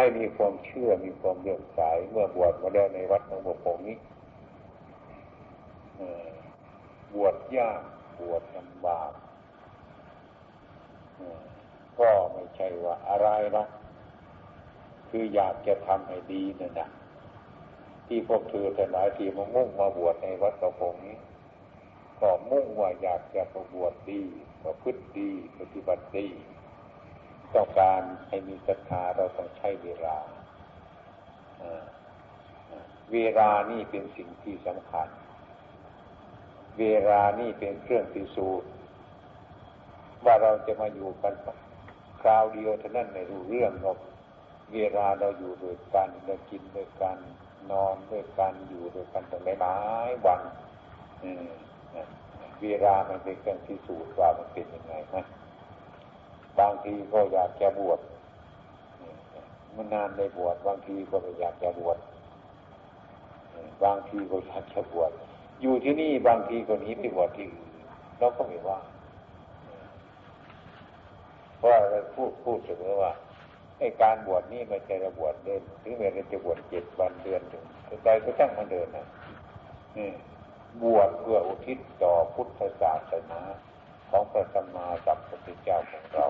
ให้มีความเชื่อมีความเลื่อมใสเมื่อบวชมาแล้วในวัดหนองบัวโป่งนี้บวชยากบวชลำบากก็ไม่ใช่ว่าอะไรนะคืออยากจะทำให้ดีนั่นนะที่พวกเธอแต่หลายทีมามุ่งมาบวชในวัดกระพงนี้ก็มุ่งว่าอยากจะประบวชดีประพฤติดี ปฏิบัติดี ต้องการให้มีศรัทธาเราต้องใช้เวลา เวลานี่เป็นสิ่งที่สำคัญ เวลานี่เป็นเครื่องพิสูจน์ว่าเราจะมาอยู่กันคราวเดียวเท่านั้นในรู้เรื่องเราเวลาเราอยู่ด้วยกันเรากินด้วยกัน นอนด้วยกันอยู่ด้วยกันตั้งหลายวันเวลามันเป็นเครื่องพิสูจน์ว่ามันเป็นยังไงนะ บางทีก็อยากจะบวชมันนานในบวชบางทีก็ไม่อยากจะบวชบางทีก็อยากจะบวชอยู่ที่นี่บางทีก็หนีไปบวชที่อื่นเราก็ไม่ว่าเพราะเราพูดพูดเสมอว่าไอ้การบวชนี่ม่ใช่ระบวชเดินถึงแม้เราจะบวชเจ็ดวันเดือนถึงใจก็ตั้งมันเดินนะบวชเพื่ออุทิศต่อพุทธศาสนาของพระสัมมาสัมพุทธเจ้าของเรา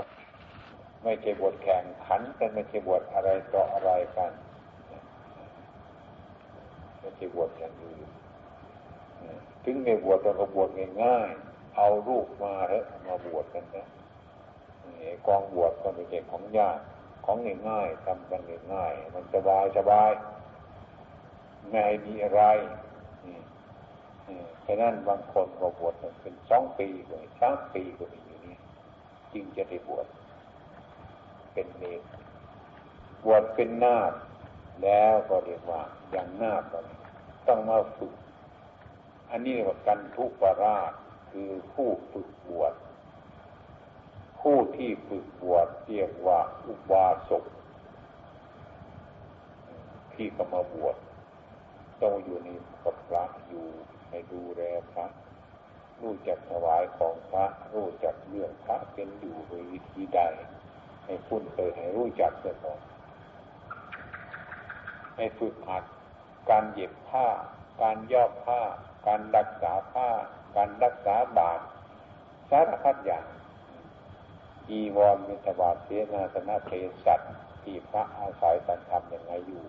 ไม่ใช่บวชแข่งขันกันไม่ใช่บวชอะไรต่ออะไรกันไม่ใช่บวชอย่างอื่นถึงในบวชเราก็บวชง่ายๆเอาลูกมาเถอะมาบวชกันนะกองบวชก็ไม่ใช่ของยากของง่ายๆทำกันง่ายๆมันสบายสบายไม่มีอะไรฉะนั้นบางคนก็บวชเป็นสองปีเลยสามปีก็มีอยู่นี่จึงจะได้บวช เป็นเนรบวชเป็นนาคแล้วก็เรียกว่าอย่างนาคต้องมาฝึก อันนี้เรียกว่ากันทุปราชคือผู้ฝึกบวชผู้ที่ฝึกบวชเรียกว่าอุบาสกที่ก็มาบวชต้องอยู่ในกับพระอยู่ให้ดูแลพระรู้จักถวายของพระรู้จักเรื่องพระเป็นอยู่โดยวิธีใด ให้คุ้นเคยให้รู้จักเสียก่อนให้ฝึกหัดการเย็บผ้า การย่อผ้า การรักษาผ้า การรักษาบาตรสารพัดอย่างอีวรมิตบาเสนาสนะเพสัตที่พระอาศัยตันทำยังไงอยู่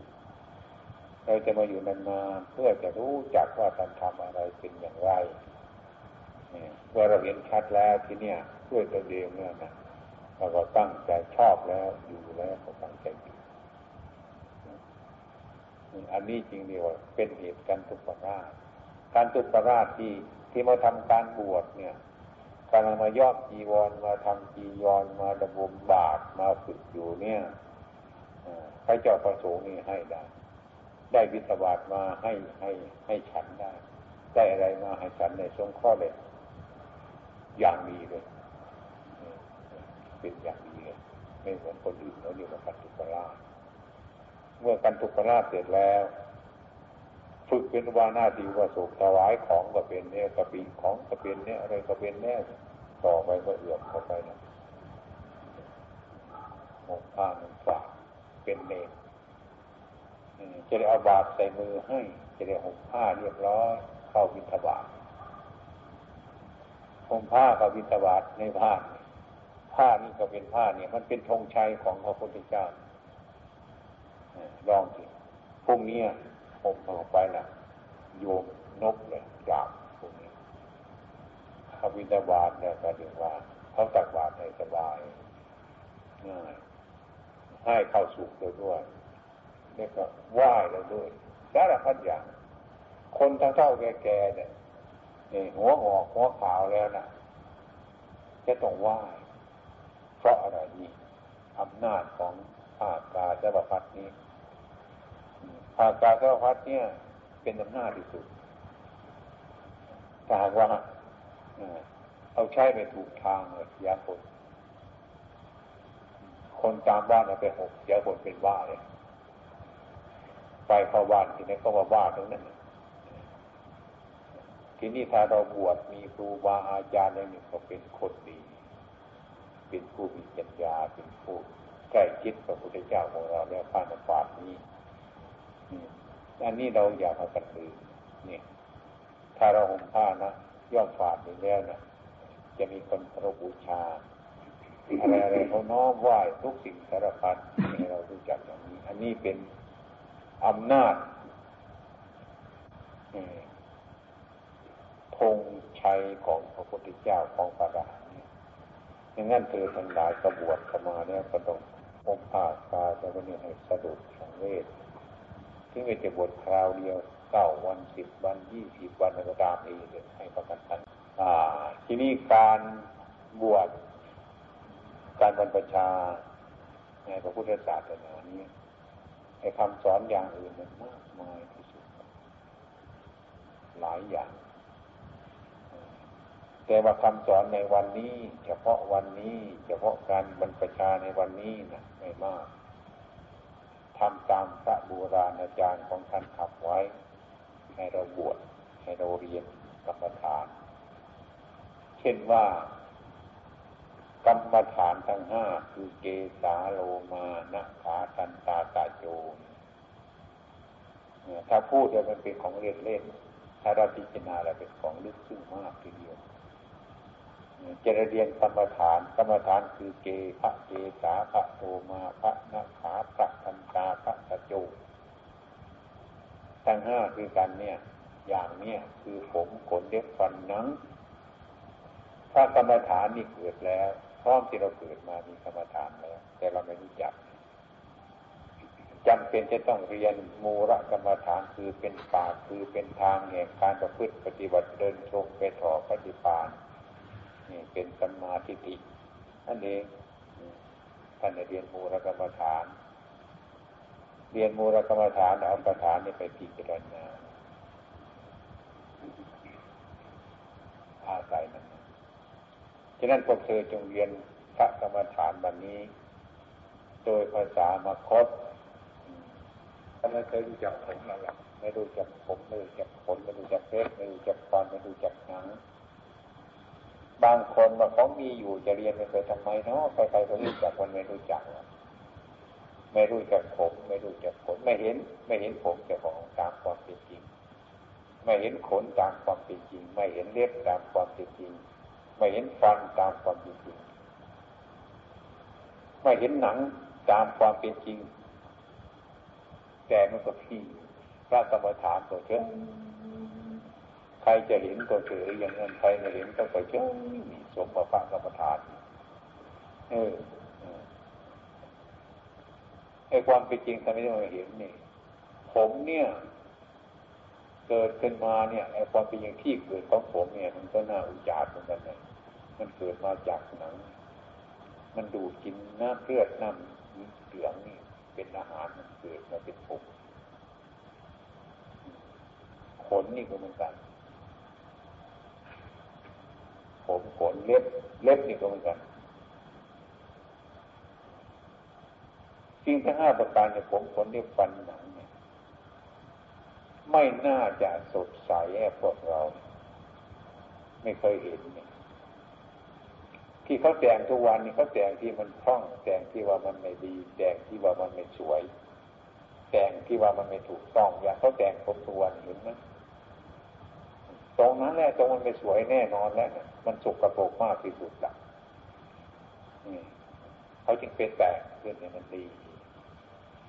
เราจะมาอยู่นานๆเพื่อจะรู้จักว่าตันทำอะไรเป็นอย่างไรเมื่อเราเห็นชัดแล้วที่เนี่ยด้วยตัวเองเนี่ยนะ เราก็ตั้งใจชอบแล้วอยู่แล้วก็ตั้งใจอยู่อันนี้จริงเดียวเป็นเหตุการทุกขราชการทุกขราชที่ที่มาทำการบวชเนี่ยการมาย่อจีวรมาทำจีวรมาดำบมบาทมาฝึกอยู่เนี่ยพระเจ้าประสงค์นี่ให้ได้ ได้วิสบาทมาให้ให้ให้ฉันได้ ได้อะไรมาให้ฉันในทรงข้อเลยอย่างดีเลย เป็นอย่างดีเลยไม่เหมือนคนอื่นเขาเรียกว่ากันตุกราเมื่อกันตุกราเสร็จแล้ว ฝึกเป็นวานาทีว่าสุขถวายของก็เป็นเนี่ยกระปีของก็เป็นเนี่ยอะไรก็เป็นเนี่ยต่อไปก็เอื่อมเข้าไปนะมองผ้ามันฝากเป็นเนรจะได้เอาบาตรใส่มือให้ จะได้ห่มผ้าเรียบร้อยเข้าวิทบาทห่มผ้าเข้าวิทบาทในผ้าน ผ้านี่ก็เป็นผ้าเนี่ยมันเป็นธงชัยของพระพุทธเจ้าลองสิพรุ่งนี้ผมออกไปนะโยมนกเลยกราบพวกนี้ขวินาบาทเนี่ยก็เรียกว่าเขาตักบาตรให้สบายง่ายให้เข้าสุขด้วยด้วยนี่ก็ไหว้แล้วด้วยสารพัดอย่าง คนทั้งเท่าแก่ๆเนี่ยหัวหอกหัวขาวแล้วนะจะต้องไหว้ เพราะอะไรนี่อำนาจของภาคกาเจ้าพัดนี้ภาคกาเจ้าพัดเนี่ย เป็นอำนาจที่สุดถ้าหากว่าเอาใช้ไปถูกทางเลยยาคนคนตามบ้านไปหกยาคนเป็นบ้าเลยไปเข้าบ้านทีนี้ก็มาบ้าทั้งนั้นทีนี้ถ้าเราบวชมีครูบาอาจารย์อะไรหนึ่งก็เป็นคนดี เป็นผู้มีปัญญาเป็นผู้ใกล้ชิดพระพุทธเจ้าของเราแล้วผ้าฝาดนี้อันนี้เราอยากเอากันลืมเนี่ยถ้าเราห่มผ้านะย่อมฝาดอยู่แล้วนะจะมีคนเคารพบูชาอะไรอะไรเขาน้อมไหว้ทุกสิ่งสารพัดให้เรารู้จักอย่างนี้ อันนี้เป็นอำนาจธงชัยของพระพุทธเจ้าของพระราเนี่ย อย่างนั้นเธอทั้งหลายกระบวดเข้ามาเนี่ยก็ต้ององผ้ากาจะวันนี้ให้สะดุดสังเวชที่ไม่จะบวชคราวเดียวเก้าวันสิบวันยี่สิบวันก็ตามเองให้ประกันทันทีนี้การบวชการบรรพชาในพระพุทธศาสนานี้ไอ้คำสอนอย่างอื่นมันมากมายที่สุด หลายอย่าง แต่ว่าคำสอนในวันนี้ เฉพาะวันนี้ เฉพาะการบรรพชาในวันนี้นะไม่มากทำตามพระโบราณอาจารย์ของท่านขับไว้ ให้เราบวชให้เราเรียนกรรมฐาน เช่นว่ากรรมฐานทั้งห้าคือเกสาโลมานะขาตันตาตาโจนถ้าพูดแล้วมันเป็นของเล่นเล่นถ้าเราพิจารณาแล้วเป็นของลึกซึ้งมากทีเดียว จะเรียนกรรมฐานกรรมฐานคือเกพระเกสาพระโทมาพระนาขาพระทันตาพระตะโจทั้งห้าคือกันเนี่ย อย่างเนี้ยคือผมขนเล็บฟันหนังถ้ากรรมฐานนี่เกิดแล้ว พร้อมที่เราเกิดมามีกรรมฐานแล้ว แต่เราไม่รู้จักจำเป็นจะต้องเรียนมูระกรรมฐานคือเป็นปากคือเป็นทางแห่งการประพฤติปฏิบัติเดินตรงไปถอปฏิปาน เป็นสัมมาทิฏฐินั่นเองท่านเรียนมูระกรรมฐาน เรียนมูระกรรมฐานเอากรรมฐานนี่ไปพิจารณาอาศัยมันฉะนั้นพวกเธอจงเรียนพระกรรมฐานแบบนี้ โดยภาษามาคตถ้าไม่เคยรู้จักผมแล้วล่ะไม่รู้จักผมไม่รู้จักผลไม่รู้จักเพชรไม่รู้จักฟันไม่รู้จักหนัง บางคนมาเขามีอยู่จะเรียนไปทำไมเนาะใครๆก็รู้จักมันไม่รู้จักไม่รู้จักผม ไม่รู้จักผลไม่เห็น ไม่เห็นผมจะของตามความเป็นจริง ไม่เห็นขนตามความเป็นจริง ไม่เห็นเล็บตามความเป็นจริง ไม่เห็นฟันตามความเป็นจริง ไม่เห็นหนังตามความเป็นจริง แต่มันก็พี่พระกรรมฐานตัวเชื่อ ใครจะเห็นตัวเฉยอย่างนั้นใครไม่เห็นก็ไปเชื่อสมบัติพระกรรมฐานเออไอ้ความเป็นจริงทำไมไม่เห็นนี่ผมเนี่ย เกิดขึ้นมาเนี่ยไอ้ความเป็นอย่างที่เกิดของผมเนี่ย มันก็น่าอุจารเหมือนกันนะมันเกิดมาจากหนัง มันดูดกินน้ำเลือดน้ำเหลืองนี่ เป็นอาหารมันเกิดมาเป็นผมขนนี่ก็เหมือนกัน ผมขนเล็บเล็บนี่ก็เหมือนกันสิ่งทั้งห้าประการเนี่ยผมขนเล็บฟันหนังเนี่ยไม่น่าจะสดใสแอบพวกเรา ไม่เคยเห็นเนี่ยที่เขาแต่งทุกวันนี่เขาแต่งที่มันคล่องแต่งที่ว่ามันไม่ดีแต่งที่ว่ามันไม่สวย แต่งที่ว่ามันไม่ถูกต้องอย่างเขาแต่งผมทุกวันเห็นไหม ตรงนั้นแหละตรงมันไม่สวยแน่นอนแล้วมันสุกกระโปกมากที่สุดละเขาจึงเป็นแต่เพื่อนเนี่ยมันดี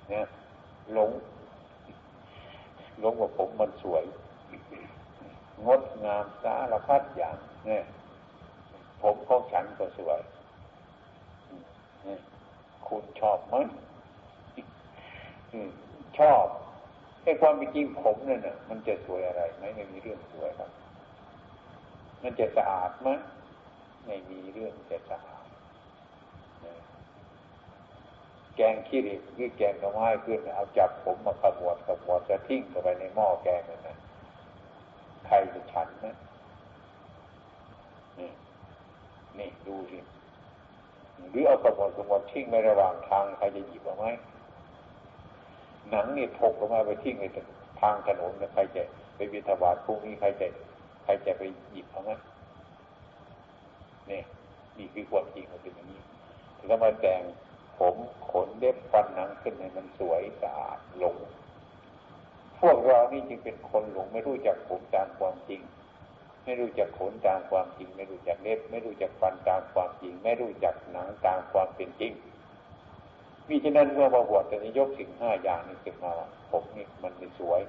เนี่ยหลงหลงว่าผมมันสวย งดงามสารพัดอย่าง เนี่ย ผมของฉันก็สวยคุณชอบไหมชอบไอ้ความเป็นจริงผมเนี่ยนะมันจะสวยอะไรไหมไม่มีเรื่องสวยครับ มันจะสะอาดไหมไม่มีเรื่องจะสะอาดแกงขี้เหล็กหรือแกงกระไม้ขึ้นเอาจับผมมาขมวดขมวดจะทิ้งเข้าไปในหม้อแกงนั่นนะใครจะฉันนะนี่ดูสิหรือเอากระบอกกระบอกทิ้งในระหว่างทางใครจะหยิบเอาไหมหนังนี่ถกออกมาไปทิ้งในทางถนนใครจะไปบิณฑบาตพรุ่งนี้ใครจะ ใครจะไปหยิบเอาไหมนี่นี่คือความจริงมันเป็นอย่างนี้แล้วมาแต่งผมขนเล็บฟันหนังขึ้นให้มันสวยสะอาดหลง พวกเรานี่จึงเป็นคนหลงไม่รู้จักผมตามความจริง ไม่รู้จักขนตามความจริง ไม่รู้จักเล็บ ไม่รู้จักฟันตามความจริง ไม่รู้จักหนังตามความเป็นจริงมิฉะนั้นเมื่อมาบวชจะยกสิ่งห้าอย่างนี้ขึ้นมาผมนี่มันไม่สวย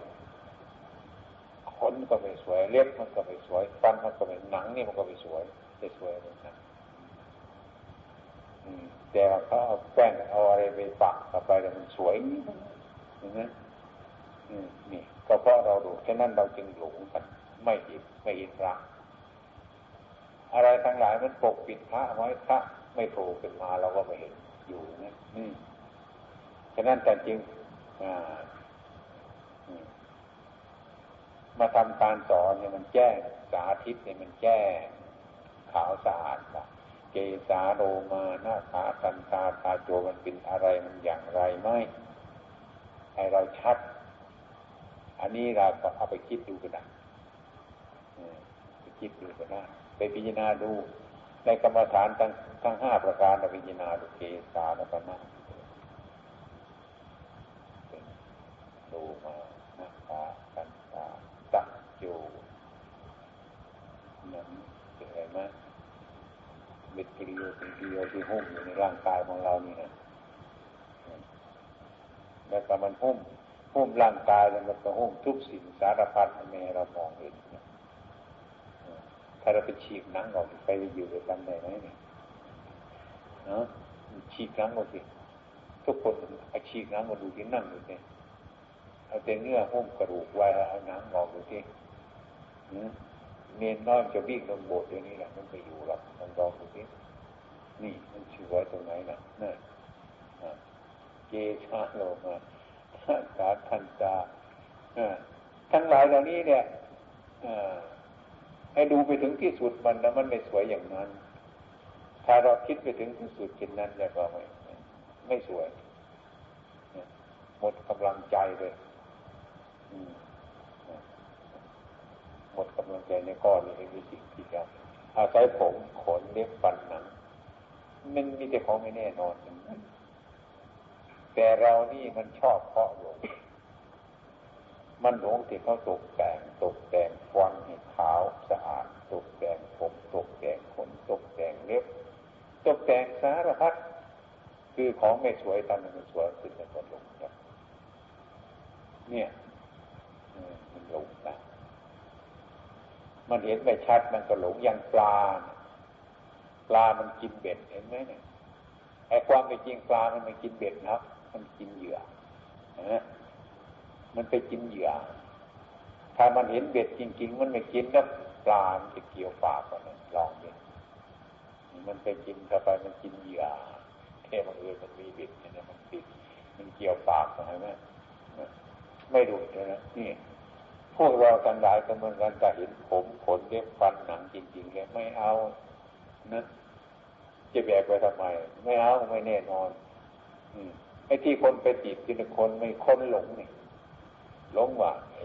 นก็ไม่สวย เล็บมันก็ไม่สวยฟันมันก็ไม่หนังนี่มันก็ไม่สวยจะสวยเลยนะแต่เขาเอาแป้งเอาอะไรไปปักเข้าไปแล้วมันสวยเห็นไหมนี่ก็เพราะเราดูแค่นั้นเราจึงหลงกันไม่เห็นไม่เห็นพระอะไรทั้งหลายมันปกปิดพระไว้พระไม่โผล่ขึ้นมาเราก็ไม่เห็นอยู่นะนี่ฉะนั้นแต่จริง มาทำการสอนเนี่ยมันแจ้งสาธิตเนี่ยมันแจ้งขาวสะอาดนะเกสาโรมาหน้าขาตันตาตาโจมันเป็นอะไรมันอย่างไรไหมให้เราชัด อันนี้เราก็เอาไปคิดดูกันนะไปคิดดูกันนะไปพิจารณาดู ในกรรมฐานทั้งทั้งห้าประการเราพิจารณาดูเกสาแล้วก็นะดูมาหน้าขา ตาโจนั้นเป็นไหมเม็ดเกลียวเป็นเกลียวที่หุ้มอยู่ในร่างกายของเรานี่นะแล้วก็มันหุ้มหุ้มร่างกายแล้วมันก็หุ้มทุกสิ่งสารพัดไม่ให้เรามองเห็นถ้าเราไปฉีกหนังออกไปอยู่ด้วยกันได้ไหมเนี่ยเนาะฉีกหนังออกสิทุกคนอาฉีกหนังมาดูที่นั่งอยู่เนี่ยเอาแต่เนื้อหุ้มกระดูกไว้เอาหนังออกดูที่ เนนน้อยจะวิ่งลงโบสถ์อย่างนี้แหละมันไม่อยู่หรอกมันลองดูสินี่มันชื่อไว้ตรงไหนนะนั่นเกชาโลมาสาทันตาทั้งหลายเหล่านี้เนี่ยให้ดูไปถึงที่สุดมันแล้วมันไม่สวยอย่างนั้น ถ้าเราคิดไปถึงที่สุดจินนั้นแล้วก็ไม่ไม่สวยหมดกำลังใจเลย หมดกำลังใจในข้อนี้มีสิ่งที่จะอาศัยผมขนเล็บฟันหนังมันมีแต่ของไม่แน่นอนแต่เรานี่มันชอบเพาะหลงมันหลงที่เขาตกแต่งตกแต่งฟันให้ขาวสะอาดตกแต่งผมตกแต่งขนตกแต่งเล็บ ตกแต่งสารพัดคือของไม่สวยทำให้มันสวยขึ้นเป็นคนหลงเนี่ยมันหลงนะ มันเห็นไม่ชัดมันก็หลงอย่างปลา ปลามันกินเบ็ดเห็นไหมเนี่ยไอ้ความเป็นจริงปลามันไม่กินเบ็ดนะมันกินเหยื่อนะมันไปกินเหยื่อ ถ้ามันเห็นเบ็ดจริง ๆ มันไม่กินแล้วปลา มันจะเกี่ยวปากมันลองดิมันไปกินเข้าไปมันกินเหยื่อเทมันเออมันมีเบ็ดเนี่ยมันติดมันเกี่ยวปากใช่ไหมไม่ดูเลยนะนี่ พวกเราทั้งหลายก็เหมือนกันแต่เห็นผมขนเล็บฟันหนังจริงๆเลยไม่เอานะจะแบกไปทำไม ไม่เอาไม่แน่นอน อืมไอ้ที่คนไปติดคือคนไม่คนหลงนี่หลงว่าไอ้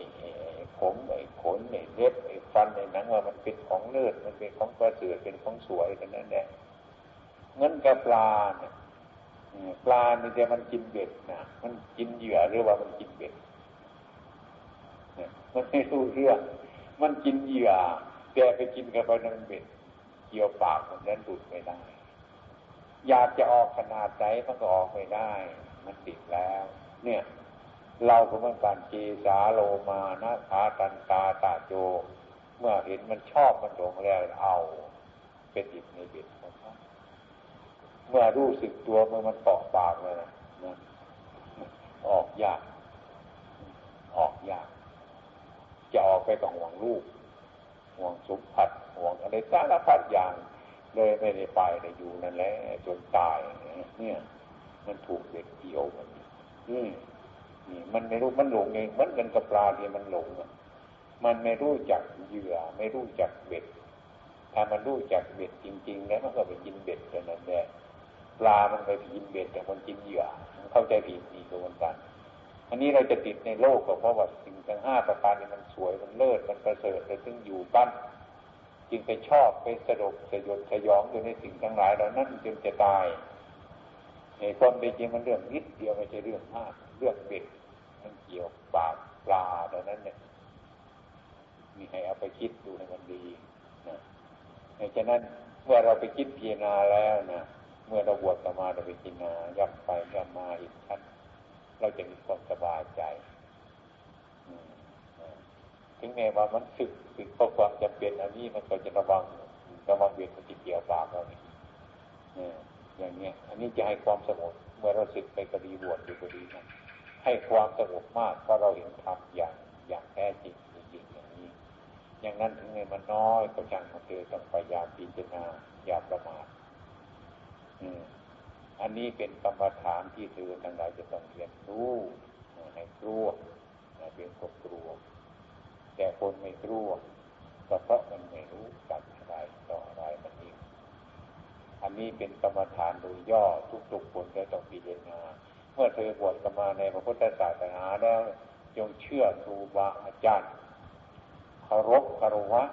ผมไอ้ขนไอ้เล็บไอ้ฟันไอ้หนังว่ามันเป็นของเลือดมันเป็นของประเสริฐเป็นของสวยกันนั่นแหละเงินกับปลาเนี่ยปลาเนี่ยมันกินเบ็ดนะมันกินเหยื่อหรือว่ามันกินเบ็ด มันไม่รู้เรื่องมันกินเหยื่อแต่ไปกินกับไปนั่นเบ็ดเกี่ยวปากมันนั้นดูดไม่ได้อยากจะออกขนาดไหนมันก็ออกไม่ได้ มันติดแล้ว เนี่ย เราก็เหมือนการเกสาโลมานะขาตันตาตาโจ เมื่อเห็นมันชอบมันหลงแล้วเอาเป็นติดในเบ็ดของเขาเมื่อรู้สึกตัวเมื่อมันตอกปากเลยนะออกยาก ออกยาก จะออกไปต้องห่วงลูกห่วงสมผัสห่วงอะไรสารพัดอย่างเลยไม่ได้ไปเลยอยู่นั่นแหละจนตายเนี่ย มันถูกเด็กเกี่ยวมันนี่นี่มันไม่รู้มันหลงเองมันกันกับปลาที่มันหลงอะมันไม่รู้จักเหยื่อ ไม่รู้จักเบ็ด ถ้ามันรู้จักเบ็ดจริง ๆ แล้วมันก็ไปกินเบ็ดกันนั่นแหละปลามันไปกินเบ็ดแต่คนกินเหยื่อ เข้าใจผิดอีกตัวกัน อันนี้เราจะติดในโลกก็เพราะว่าสิ่งทั้งห้าประการนี้มันสวยมันเลิศมันประเสริฐเลยถึงอยู่ปั้นจึงไปชอบไปสะดกสยดสยองอยู่ในสิ่งทั้งหลายเหล่านั้นจึงจะตายในความเป็นจริงมันเรื่องนิดเดียวไม่ใช่เรื่องมากเรื่องเบ็ดมันเกี่ยวปากปลาตอนนั้นเนี่ยมีให้เอาไปคิดดูให้มันดีนะฉะนั้นเมื่อเราไปคิดพิจารณาแล้วนะเมื่อเราบวชสมาเราไปพิจารณาย่ำไปย่ำมาอีกชั้น เราจะมีความสบายใจถึงแม้ว่ามันสึกสึกเพราะความจำเป็นอันนี้มันก็จะระวังระวังเบียดมันจะเกี่ยวปากเรานี่อย่างเนี้ย อันนี้จะให้ความสงบเมื่อเราสึกไปกระดีบวชอยู่กระดีนะให้ความสงบมากเพราะเราเห็นธรรมอย่างอย่างแท้จริงจริงอย่างนี้ อย่างนั้นถึงแม้มันน้อยก็จังมันเจอต้องพยายามพิจารณาอย่าประมาทอั อันนี้เป็นกรรมฐานที่เธอทั้งหลายจะต้องเรียนรู้ให้กลัวเป็นคนกลัว แต่คนไม่กลัวก็เพราะมันไม่รู้จักอะไรต่ออะไรมันเองอันนี้เป็นกรรมฐานโดยย่อทุกๆคนจะต้องพิจารณาเมื่อเธอบวชกันมาในพระพุทธศาสนาแล้ว จงเชื่อครูบาอาจารย์เคารพคารวะ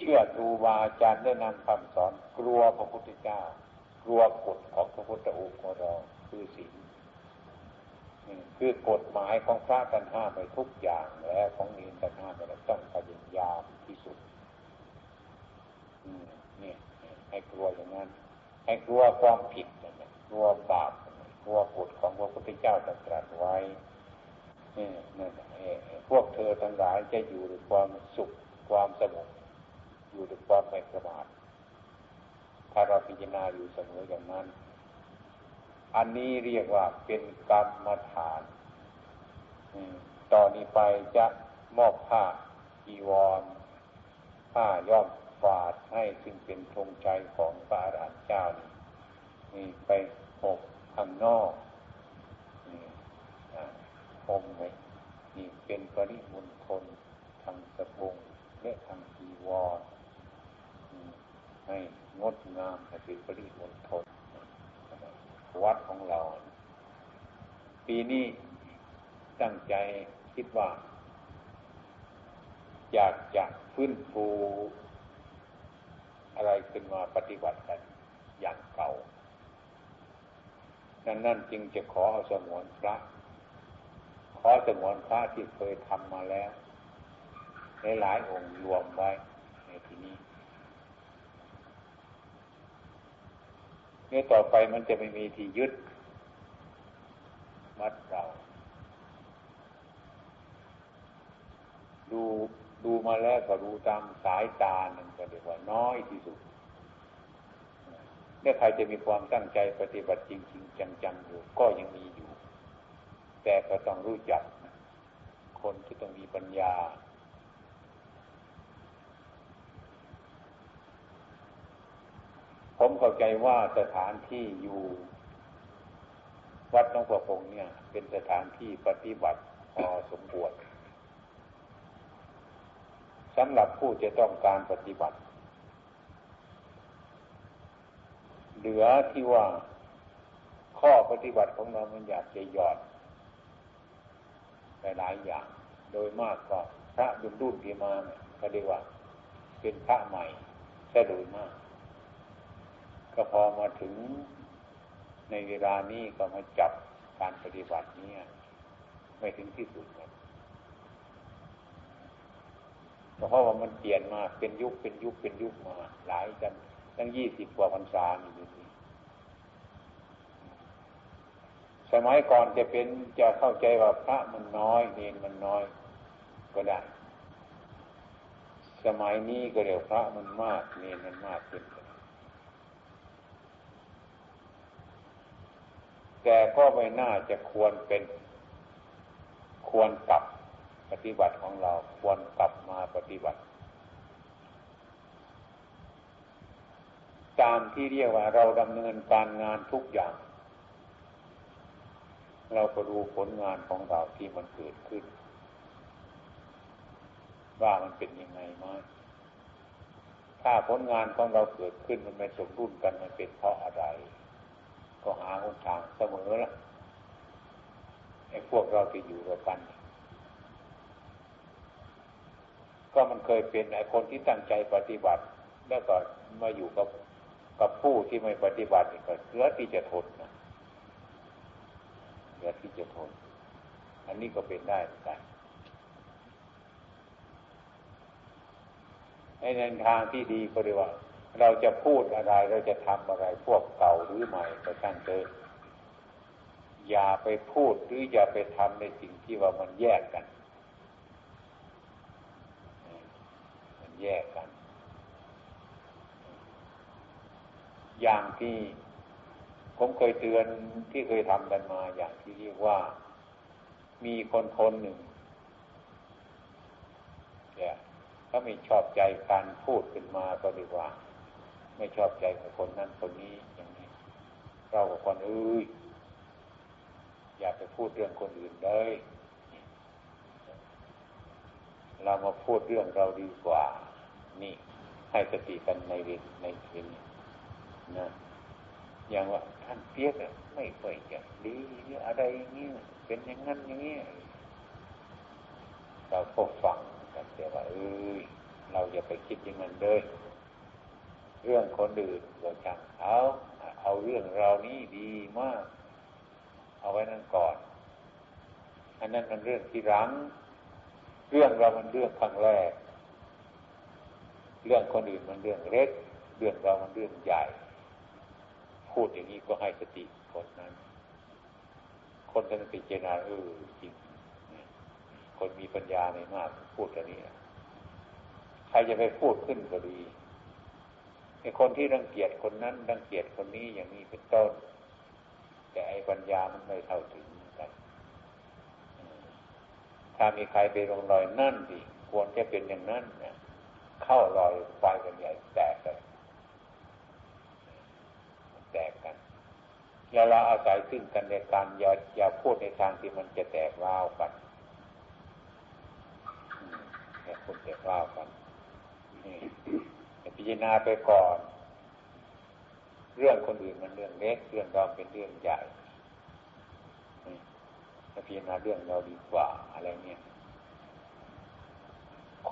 เชื่อครูบาอาจารย์ได้นำคำสอนกลัวพระพุทธเจ้ากลัวกฎของพระพุทธองค์ของเราคือศีลคือกฎหมายของพระกันห้าไปทุกอย่างแล้วของนีนกันห้าไปต้องพยายามที่สุดเนี่ยให้กลัวอย่างนั้น ให้กลัวความผิดกลัวบาปกลัวกฎของพระพุทธเจ้าตรัสไว้นี่นั่นพวกเธอทั้งหลายจะอยู่ด้วยความสุขความสงบ อยู่ด้วยความไม่ประมาทถ้าเราพิจารณาอยู่เสมออย่างนั้น อันนี้เรียกว่าเป็นกรรมฐานต่อนนี้ไปจะมอบผ้าอีวรผ้าย่อมฝาดให้ซึ่งเป็นธงใจของพระอรหันต์เจ้านี่ไปหกข้างนอกนี่มไว้นี่เป็นปริมุนทนทางสบงและทางอีวร ให้งดงามให้เป็นปริมุนทนวัดของเรา ปีนี้ตั้งใจคิดว่า อยากจะฟื้นฟูอะไรขึ้นมาปฏิบัติกันอย่างเก่าดังนั้นจึงจะขอเอาสมวนพระ ขอสมวนพระที่เคยทำมาแล้ว ในหลายองค์รวมไว้ในที่นี้ นี่ต่อไปมันจะไม่มีที่ยึด มัดเรา ดูดูมาแล้วก็ดูตามสายตานั่นก็เรียกว่าน้อยที่สุดถ้าใครจะมีความตั้งใจปฏิบัติจริง ๆ จังๆอยู่ก็ยังมีอยู่ แต่ก็ต้องรู้จัก คนที่ต้องมีปัญญา ผมเข้าใจว่าสถานที่อยู่วัดน้องประพงเนี่ย เป็นสถานที่ปฏิบัติพอสมควรสำหรับผู้จะต้องการปฏิบัติ เหลือที่ว่าข้อปฏิบัติของเรามันอยากจะหยอดหลายอย่าง โดยมากก็พระดุนดุนที่มาก็เรียกว่า เป็นพระใหม่ใช่โดยมาก ก็พอมาถึงในเวลานี้ก็มาจับการปฏิบัตินี้ไม่ถึงที่สุดเลยเพราะว่ามันเปลี่ยนมาเป็นยุคเป็นยุคเป็นยุคมา หลายกันตั้งยี่สิบกว่าพรรษาอยู่นี่สมัยก่อนจะเป็นจะเข้าใจว่าพระมันน้อยเนนมันน้อยก็ได้ สมัยนี้ก็เรียกพระมันมากเนนมันมากขึ้น แต่ก็ไม่น่าจะควรเป็น ควรกลับปฏิบัติของเราควรกลับมาปฏิบัติ ตามที่เรียกว่าเราดำเนินการงานทุกอย่าง เราก็ดูผลงานของเราที่มันเกิดขึ้น ว่ามันเป็นยังไงมาถ้าผลงานของเราเกิดขึ้นมันไม่สมดุลกันมันเป็นเพราะอะไร ก็หาหนทางเสมอละไอ้พวกเราที่อยู่ด้วยกัน ก็มันเคยเป็นไอ้คนที่ตั้งใจปฏิบัติ แล้วก็มาอยู่กับกับผู้ที่ไม่ปฏิบัติก็เหลือที่จะทนนะเหลือที่จะทน อันนี้ก็เป็นได้เหมือนกันในแนวทางที่ดีก็เรียกว่า เราจะพูดอะไร เราจะทำอะไรพวกเก่าหรือใหม่ก็ช่างเถอะอย่าไปพูดหรืออย่าไปทำในสิ่งที่ว่ามันแยกกัน มันแยกกัน อย่างที่ผมเคยเตือนที่เคยทำกันมา อย่างที่เรียกว่ามีคนคนหนึ่งเนี่ยเขาไม่ชอบใจการพูดขึ้นมาก็ดีกว่า ไม่ชอบใจกับคนนั้นคนนี้อย่างนี้ เรากับคนอื่นอย่าไปพูดเรื่องคนอื่นเลย เรามาพูดเรื่องเราดีกว่า นี่ ให้สติกันในเรื่องในเรื่องนะอย่างว่าท่านเปียกไม่ค่อยจะดีหรืออะไรเงี้ยเป็นอย่างนั้นอย่างนี้เราก็ฟังกันแต่ว่าเอ้ยเราอย่าไปคิดอย่างนั้นเลย เรื่องคนอื่นเราจังเอาเอาเรื่องเรานี้ดีมาก เอาไว้นั่นก่อน อันนั้นมันเรื่องที่รัง เรื่องเรามันเรื่องครั้งแรก เรื่องคนอื่นมันเรื่องเล็ก เรื่องเรามันเรื่องใหญ่ พูดอย่างนี้ก็ให้สติคนนั้น คนท่านเป็นเจนาเออจริง คนมีปัญญาในมาก พูดแบบนี้ใครจะไปพูดขึ้นก็ดี ไอ้คนที่รังเกียจคนนั้นรังเกียจคนนี้อย่างนี้เป็นต้น แต่ไอ้ปัญญามันไม่เท่าถึงกันถ้ามีใครไปลงรอยนั่นดิควรจะเป็นอย่างนั้นเนี่ยเข้ารอยไฟกันใหญ่แตกกันแตกกันแล้วเราอาศัยซึ่งกันในการอย่าอย่าพูดในทางที่มันจะแตกร้าวกันอย่าพูดแตกร้าวกัน พิจารณาไปก่อน เรื่องคนอื่นมันเรื่องเล็ก เรื่องเราเป็นเรื่องใหญ่ถ้าพิจารณาเรื่องเราดีกว่าอะไรเนี่ย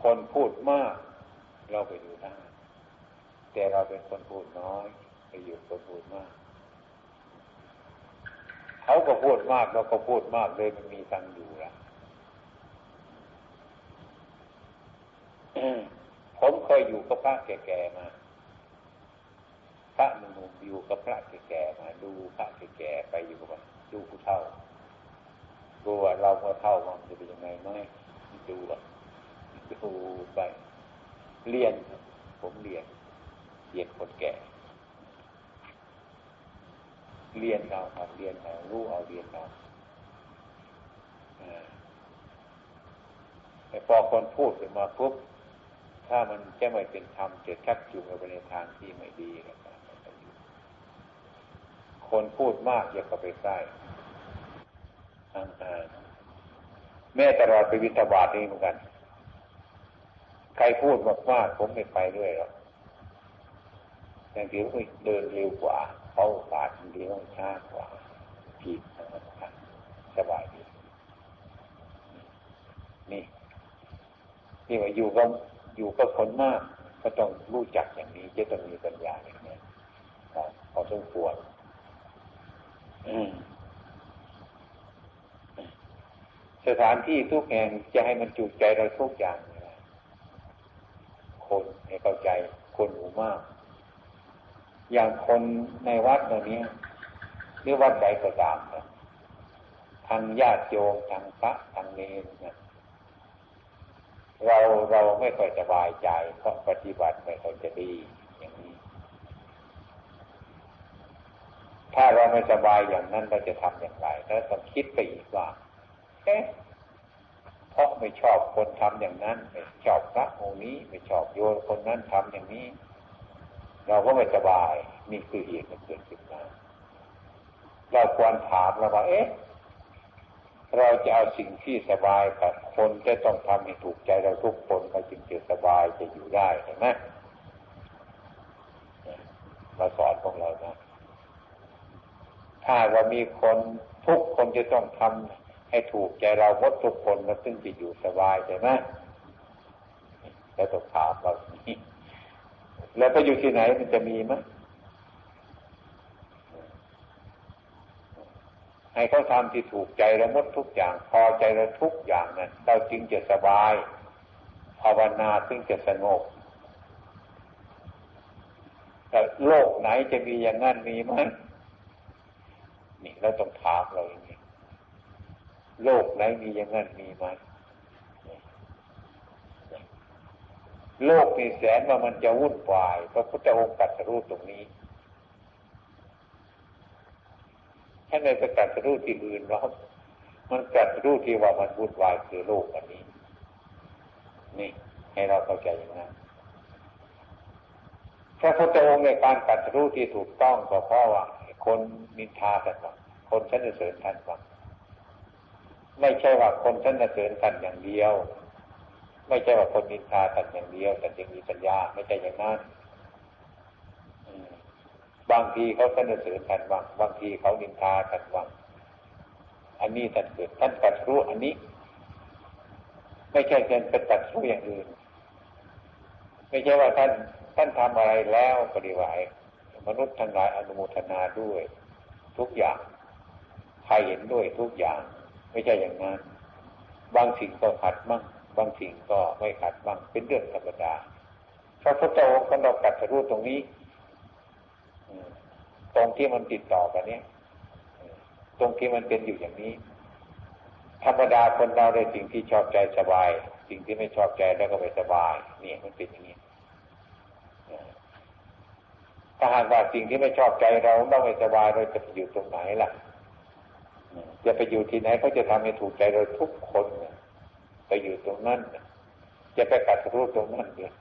คนพูดมาก เราไปดูได้แต่เราเป็นคนพูดน้อย ไปอยู่คนพูดมากเขาก็พูดมากเราก็พูดมากเลยมันมีตังอยู่ละ ผมเคยอยู่กับพระแก่ๆมา พระหนุ่มอยู่กับพระแก่ๆมา ดูพระแก่ๆไปอยู่กับดูผู้เฒ่าดูว่าเราเมื่อเท่ามันจะเป็นยังไงไหมดูว่าดูไปเรียนผมเรียนเรียนคนแก่ เรียนเอาครับเรียนเอารู้เอาเรียนเอาแต่พอคนพูดขึ้นมาปุ๊บ ถ้ามันจะไม่เป็นธรรมจะชักจูงไปในทางที่ไม่ดีนะครับคนพูดมากอย่าเข้าไปใกล้ห่างๆแม่ตลอดไปวิตาบาทนี้เหมือนกัน ใครพูดมากๆผมไม่ไปด้วยหรอกอย่างที่เดินเร็วกว่าเขาปาดเลี้ยวช้ากว่าผิดนะครับสบายดีนี่นี่ว่าอยู่ก็ อยู่ก็คนมากก็ต้องรู้จักอย่างนี้จะต้องมีปัญญาอย่างนี้พอสมควรสถานที่ทุกแห่งจะให้มันจูกใจเราทุกอย่างคนให้เข้าใจ คนหูมาก อย่างคนในวัดเรานี้หรือวัดใดก็ตามนะทางญาติโยมทางพระทางเนรนะ เราเราไม่ค่อยสบายใจ เพราะปฏิบัติไม่ค่อยจะดีอย่างนี้ ถ้าเราไม่สบายอย่างนั้นเราจะทำอย่างไรแล้วต้องคิดไปอีกว่าเอ๊ะเพราะไม่ชอบคนทำอย่างนั้นไม่ชอบพระองค์นี้ไม่ชอบโยนคนนั้นทำอย่างนี้ เราก็ไม่สบายนี่คือเหตุมันเกิดขึ้นมาเราควรถามเราว่า เอ๊ะ เราจะเอาสิ่งที่สบายกับคนจะต้องทำให้ถูกใจเราทุกคนเราจึงจะสบายจะอยู่ได้เห็นไหมเราสอนของเรานะถ้าว่ามีคนทุกคนจะต้องทำให้ถูกใจเราหมดทุกคนเราซึ่งจะอยู่สบายใช่ไหมแล้วต้องถามเรานี่แล้วไปอยู่ที่ไหนมันจะมีไหม ให้เขาทำที่ถูกใจเราหมดทุกอย่าง พอใจเราทุกอย่างนั้นเราจึงจะสบายภาวนาจึงจะสงบแต่โลกไหนจะมีอย่างนั้นมีไหมนี่เราต้องถามเราอย่างนี้โลกไหนมีอย่างนั้นมีไหมโลกนี่แสนว่ามันจะวุ่นวายพระพุทธองค์ตรัสรู้ตรงนี้ ถ้าในประกาศรู้ที่อื่นเนาะมันกัดรู้ที่ว่ามันวุ่นวายคือโลกอันนี้ นี่ ให้เราเข้าใจอย่างนั้นพระพุทธองค์ในการกัดรู้ที่ถูกต้องก็เพราะว่าคนนินทากันว่าคนสรรเสริญท่านว่าไม่ใช่ว่าคนสรรเสริญกันอย่างเดียว ไม่ใช่ว่าคนนินทากันอย่างเดียวแต่ยังมีปัญญาไม่ใช่อย่างนั้น บางทีเขาสนเสริญกันบ้างบางทีเขานินทากันบ้างอันนี้ท่านเกิดท่านตัดรู้อันนี้ ไม่ใช่เพียงเป็นตัดรู้อย่างอื่น ไม่ใช่ว่าท่านท่านทำอะไรแล้วปฏิวัติมนุษย์ทั้งหลายอนุโมทนาด้วย ทุกอย่างใครเห็นด้วยทุกอย่าง ไม่ใช่อย่างนั้น บางสิ่งก็ขัดมั่งบางสิ่งก็ไม่ขัดมั่งเป็นเรื่องธรรมดาพระพุทธองค์ก็เรากัดรู้ตรงนี้ ตรงที่มันติดต่อกันเนี้ยตรงที่มันเป็นอยู่อย่างนี้ ธรรมดาคนเราได้สิ่งที่ชอบใจสบาย สิ่งที่ไม่ชอบใจแล้วก็ไม่สบายนี่มันเป็นอย่างนี้ถ้าหากว่าสิ่งที่ไม่ชอบใจเราต้องไม่สบายเราจะไปอยู่ตรงไหนล่ะจะไปอยู่ที่ไหนเขาจะทำให้ถูกใจเราทุกคนไปอยู่ตรงนั้นจะไปกัดรูปตรงนั้นเนี่ย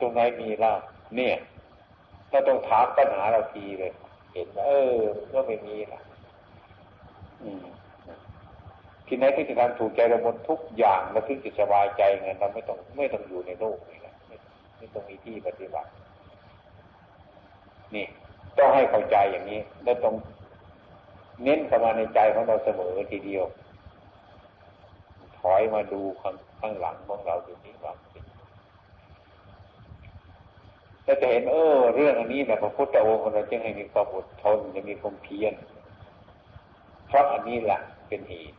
ตรงไหนมีล่ะเนี่ย เราต้องถามปัญหาเราทีเลย เห็นว่าเออก็ไม่มีนะที่ไหนที่จะทำถูกใจเราหมดทุกอย่างเราถึงจะสบายใจไงเราไม่ต้องไม่ต้องอยู่ในโลกนี่นะไม่ไม่ต้องมีที่ปฏิบัติ นี่ ต้องให้เข้าใจอย่างนี้ แล้วต้องเน้นเข้ามาในใจของเราเสมอทีเดียว ถอยมาดูข้างข้างหลังของเราดูนี้ว่า ก็จะเห็นเออเรื่องอันนี้แบบพระพุทธองค์เราจึงให้มีความอดทนจะมีความเพียรเพราะอันนี้แหละเป็นเหตุ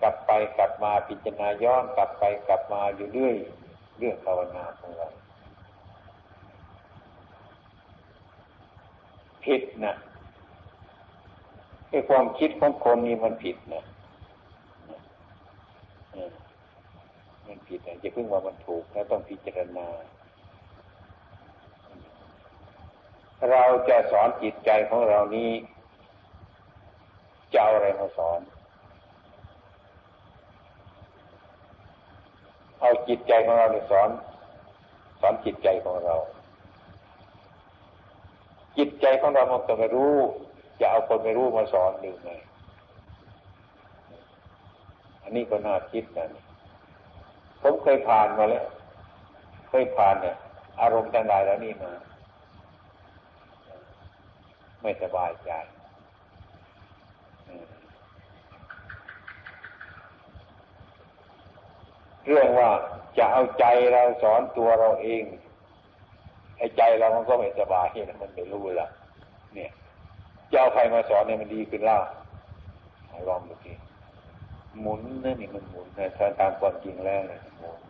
กลับไปกลับมาพิจารณาย้อนกลับไปกลับมาอยู่เรื่อยเรื่องภาวนาของเราผิดนะไอ้ความคิดของคนนี้มันผิดนะ มันผิดอย่าเพิ่งว่ามันถูกแล้วต้องพิจารณา เราจะสอนจิตใจของเรานี้จะเอาอะไรมาสอน เอาจิตใจของเราไปสอน สอนจิตใจของเรา จิตใจของเรามันก็ไม่รู้จะเอาคนไม่รู้มาสอนหรือไงอันนี้ก็น่าคิดนะ ผมเคยผ่านมาแล้ว เคยผ่านเนี่ย อารมณ์ต่างๆแล้วนี่มา ไม่สบายใจเรื่องว่าจะเอาใจเราสอนตัวเราเองไอ้ใจเรามันก็ไม่สบายนะมันไม่รู้ละเนี่ยจะเอาใครมาสอนเนี่ยมันดีขึ้นแล้วลองดูที หมุนนั่นนี่มันหมุนนะถ้าตามความจริงแล้วนะหมุน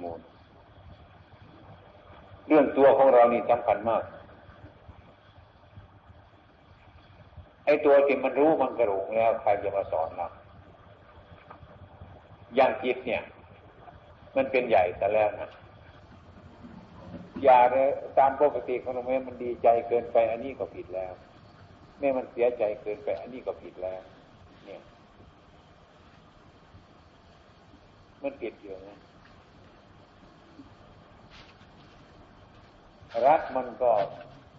หมุนเรื่องตัวของเรานี่สำคัญมาก ไอ้ตัวที่มันรู้มันกระหลงแล้วใครจะมาสอนเราอย่างจิตเนี่ย มันเป็นใหญ่แต่แล้วนะ อย่าเลยตามปกติของเราแม่มันดีใจเกินไป อันนี้ก็ผิดแล้ว แม่มันเสียใจเกินไป อันนี้ก็ผิดแล้ว เนี่ย มันผิดอยู่นะรักมันก็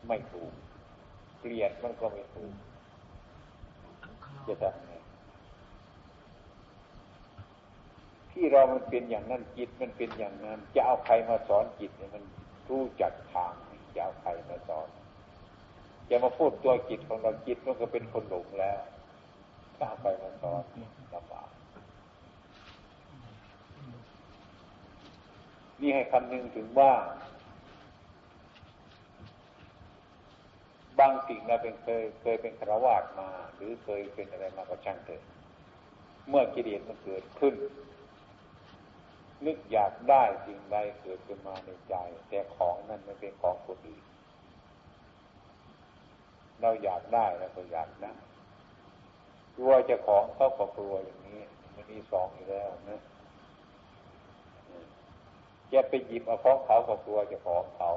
ไม่ถูก เกลียดมันก็ไม่ถูก จะทำไงที่เรามันเป็นอย่างนั้นจิตมันเป็นอย่างนั้น จะเอาใครมาสอนจิตเนี่ยมัน รู้จักทางจะเอาใครมาสอนจะมาพูดตัวจิตของเราจิตมันก็เป็นคนหลงแล้วถ้าไปมาสอนลำบากนี่ให้คำนึงถึงว่า บางสิ่งเราเป็นเคย เคยเป็นครวาสมา หรือเคยเป็นอะไรมาก็ช่างเถอะเมื่อกิเลสมันเกิดขึ้น นึกอยากได้สิ่งใดเกิดขึ้นมาในใจ แต่ของนั้นไมันเป็นของคนอื่นเราอยากได้เราก็อยากได้กลัวจะของเขาก็กลัวอย่างนี้ มันมีสองอยู่แล้วนะจะไปหยิบเอาของเขาก็กลัวจะของเขา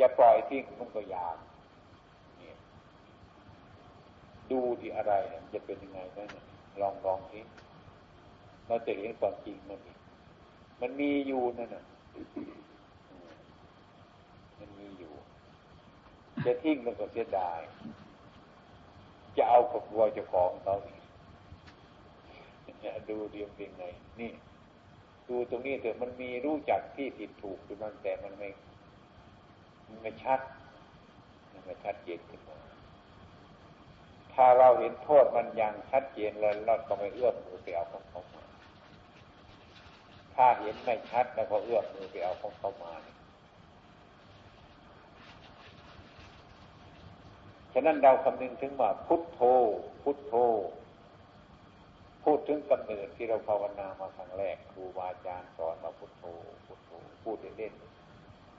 จะปล่อยทิ้งมันก็อยากดูที่อะไรจะเป็นยังไงนั่นลองลองที เราจะเห็นความจริงมันมันมีอยู่นั่นน่ะมันมีอยู่ จะทิ้งมันก็เสียดาย จะเอากับวัวจะของเขาอีกดูเดียมเป็นไงนี่ ดูตรงนี้เถอะมันมีรู้จักที่ผิดถูกอยู่มันแต่มันไม่มันไม่ชัด มันไม่ชัดเจนขึ้นมาถ้าเราเห็นโทษมันยังชัดเจนเลยเราก็ไม่เอื้อมมือไปเอาของเขา ถ้าเห็นไม่ชัดแล้วก็เอื้อมมือไปเอาของเขามาฉะนั้นเราคำนึงถึงว่าพุทโธ พุทโธ พูดถึงกำเนิดที่เราภาวนามาครั้งแรกครูบาอาจารย์สอนมาพุทโธ พุทโธ พูดเล่น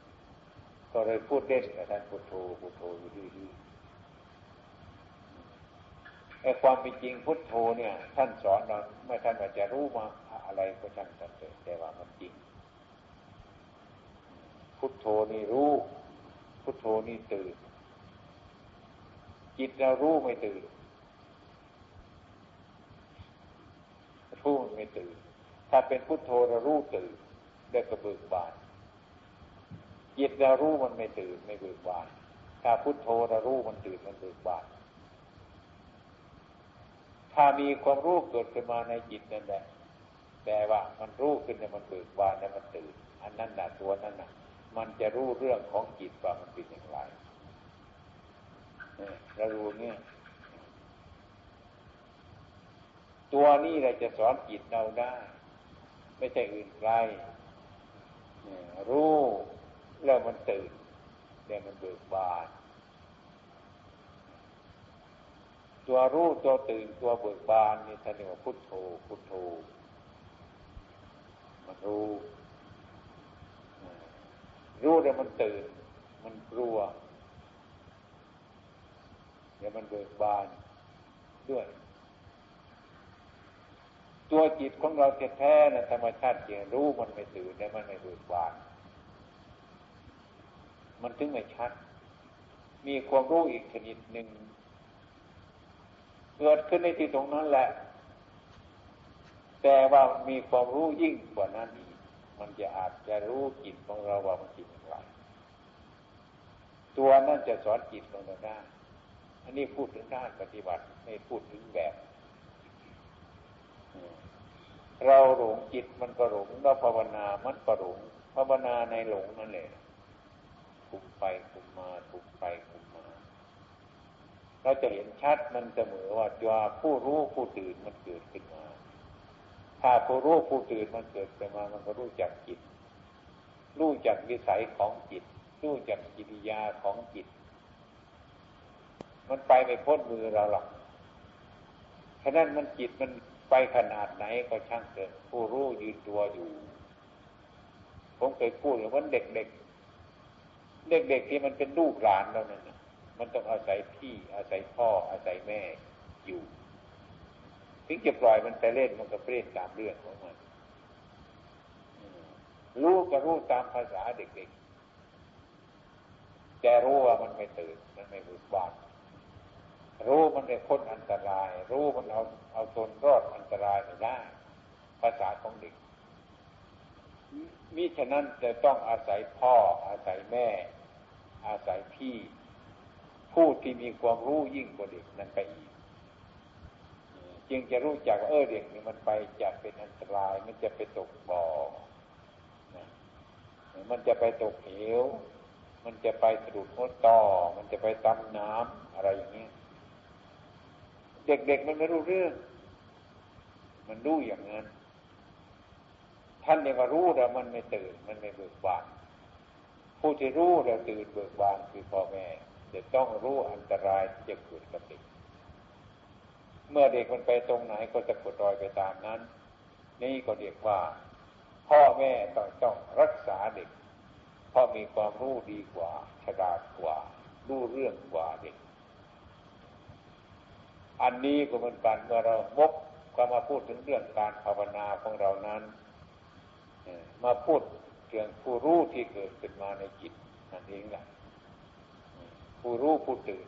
ๆก็เลยพูดเล่นกับท่านพุทโธ พุทโธอยู่ดีๆ ความเป็นจริงพุทโธเนี่ย ท่านสอนเราเมื่อท่านว่าจะรู้มาอะไรก็ช่างแต่แต่ว่ามันจริง พุทโธนี่รู้ พุทโธนี่ตื่น จิตเรารู้ไม่ตื่นรู้ไม่ตื่น ถ้าเป็นพุทโธเรารู้ตื่นได้กระเบิกบานจิตเรารู้มันไม่ตื่นไม่เบิกบาน ถ้าพุทโธเรารู้มันตื่นมันเบิกบาน ถ้ามีความรู้เกิดขึ้นมาในจิตนั่นแหละแต่ว่ามันรู้ขึ้นเนี่ยมันเบิกบานแล้วมันตื่น อันนั้นน่ะตัวนั้นน่ะ มันจะรู้เรื่องของจิตว่ามันเป็นอย่างไรเรารู้เนี่ยตัวนี้เราจะสอนจิตเราได้ ไม่ใช่อื่นไกลรู้แล้วมันตื่นแล้วมันเบิกบาน ตัวรู้ตัวตื่นตัวเบิกบานนี่ท่านเรียกว่าพุทโธพุทโธมันรู้รู้แล้วมันตื่น มันกลัวเดี๋ยวมันเบิกบานด้วย ตัวจิตของเราแท้ๆนะธรรมชาติจริงรู้มันไม่ตื่นและมันไม่เบิกบาน มันถึงไม่ชัด มีความรู้อีกชนิดหนึ่ง เกิดขึ้นในที่ตรงนั้นแหละ แต่ว่ามีความรู้ยิ่งกว่านั้นอีกมันจะอาจจะรู้จิตของเราว่ามันจิตอะไรตัวนั้นจะสอนจิตของเราได้อันนี้พูดถึงด้านปฏิบัติไม่พูดถึงแบบ เราหลงจิตมันก็หลงเราภาวนามันก็หลงภาวนาในหลงนั่นแหละคุมไปคุมมาคุมไป เราจะเห็นชัดมันเสมอว่าตัวผู้รู้ผู้ตื่นมันเกิดขึ้นมา ถ้าผู้รู้ผู้ตื่นมันเกิดขึ้นมา มันก็รู้จักจิต รู้จักวิสัยของจิต รู้จักกิริยาของจิต มันไปไม่พ้นมือเราหรอกฉะนั้นมันจิตมันไปขนาดไหนก็ช่างเถอะผู้รู้ยืนตัวอยู่ ผมเคยพูดว่าเด็กๆเด็กๆที่มันเป็นลูกหลานเราเนั่น มันต้องอาศัยพี่อาศัยพ่ออาศัยแม่อยู่ ถึงจะปล่อยมันไปเล่นมันก็เล่นตามเรื่องของมันรู้ก็รู้ตามภาษาเด็กๆแต่รู้ว่ามันไม่ตื่นมันไม่บุกบานรู้มันได้พ้นอันตราย รู้มันเอาเอาทนรอดอันตรายไม่ได้ ภาษาของเด็กมิฉะนั้นจะต้องอาศัยพ่ออาศัยแม่ อาศัยพี่ ผู้ที่มีความรู้ยิ่งกว่าเด็กนั้นไปอีกจึงจะรู้จักเออเด็กนี่มันไปจะเป็นอันตราย มันจะไปตกบ่อมันจะไปตกเหว มันจะไปสะดุดหัวต่อ มันจะไปตำน้ำอะไรอย่างนี้ เด็กๆมันไม่รู้เรื่อง มันรู้อย่างนั้น ท่านยังว่ารู้แต่มันไม่ตื่น มันไม่เบิกบาน ผู้ที่รู้แล้วตื่นเบิกบานคือพ่อแม่ จะต้องรู้อันตรายจะเกิดกับเด็ก เมื่อเด็กมันไปตรงไหนก็จะกดรอยไปตามนั้น นี่ก็เรียกว่า พ่อแม่ต้องต้องรักษาเด็กเพราะมีความรู้ดีกว่าฉลาดกว่า รู้เรื่องกว่าเด็ก อันนี้ก็เหมือนกันเมื่อเรามกก็มาพูดถึงเรื่องการภาวนาของเรานั้นมาพูดเรื่องผู้รู้ที่เกิดขึ้นมาในจิตนั่นเองแหละ ผู้รู้ผู้ตื่น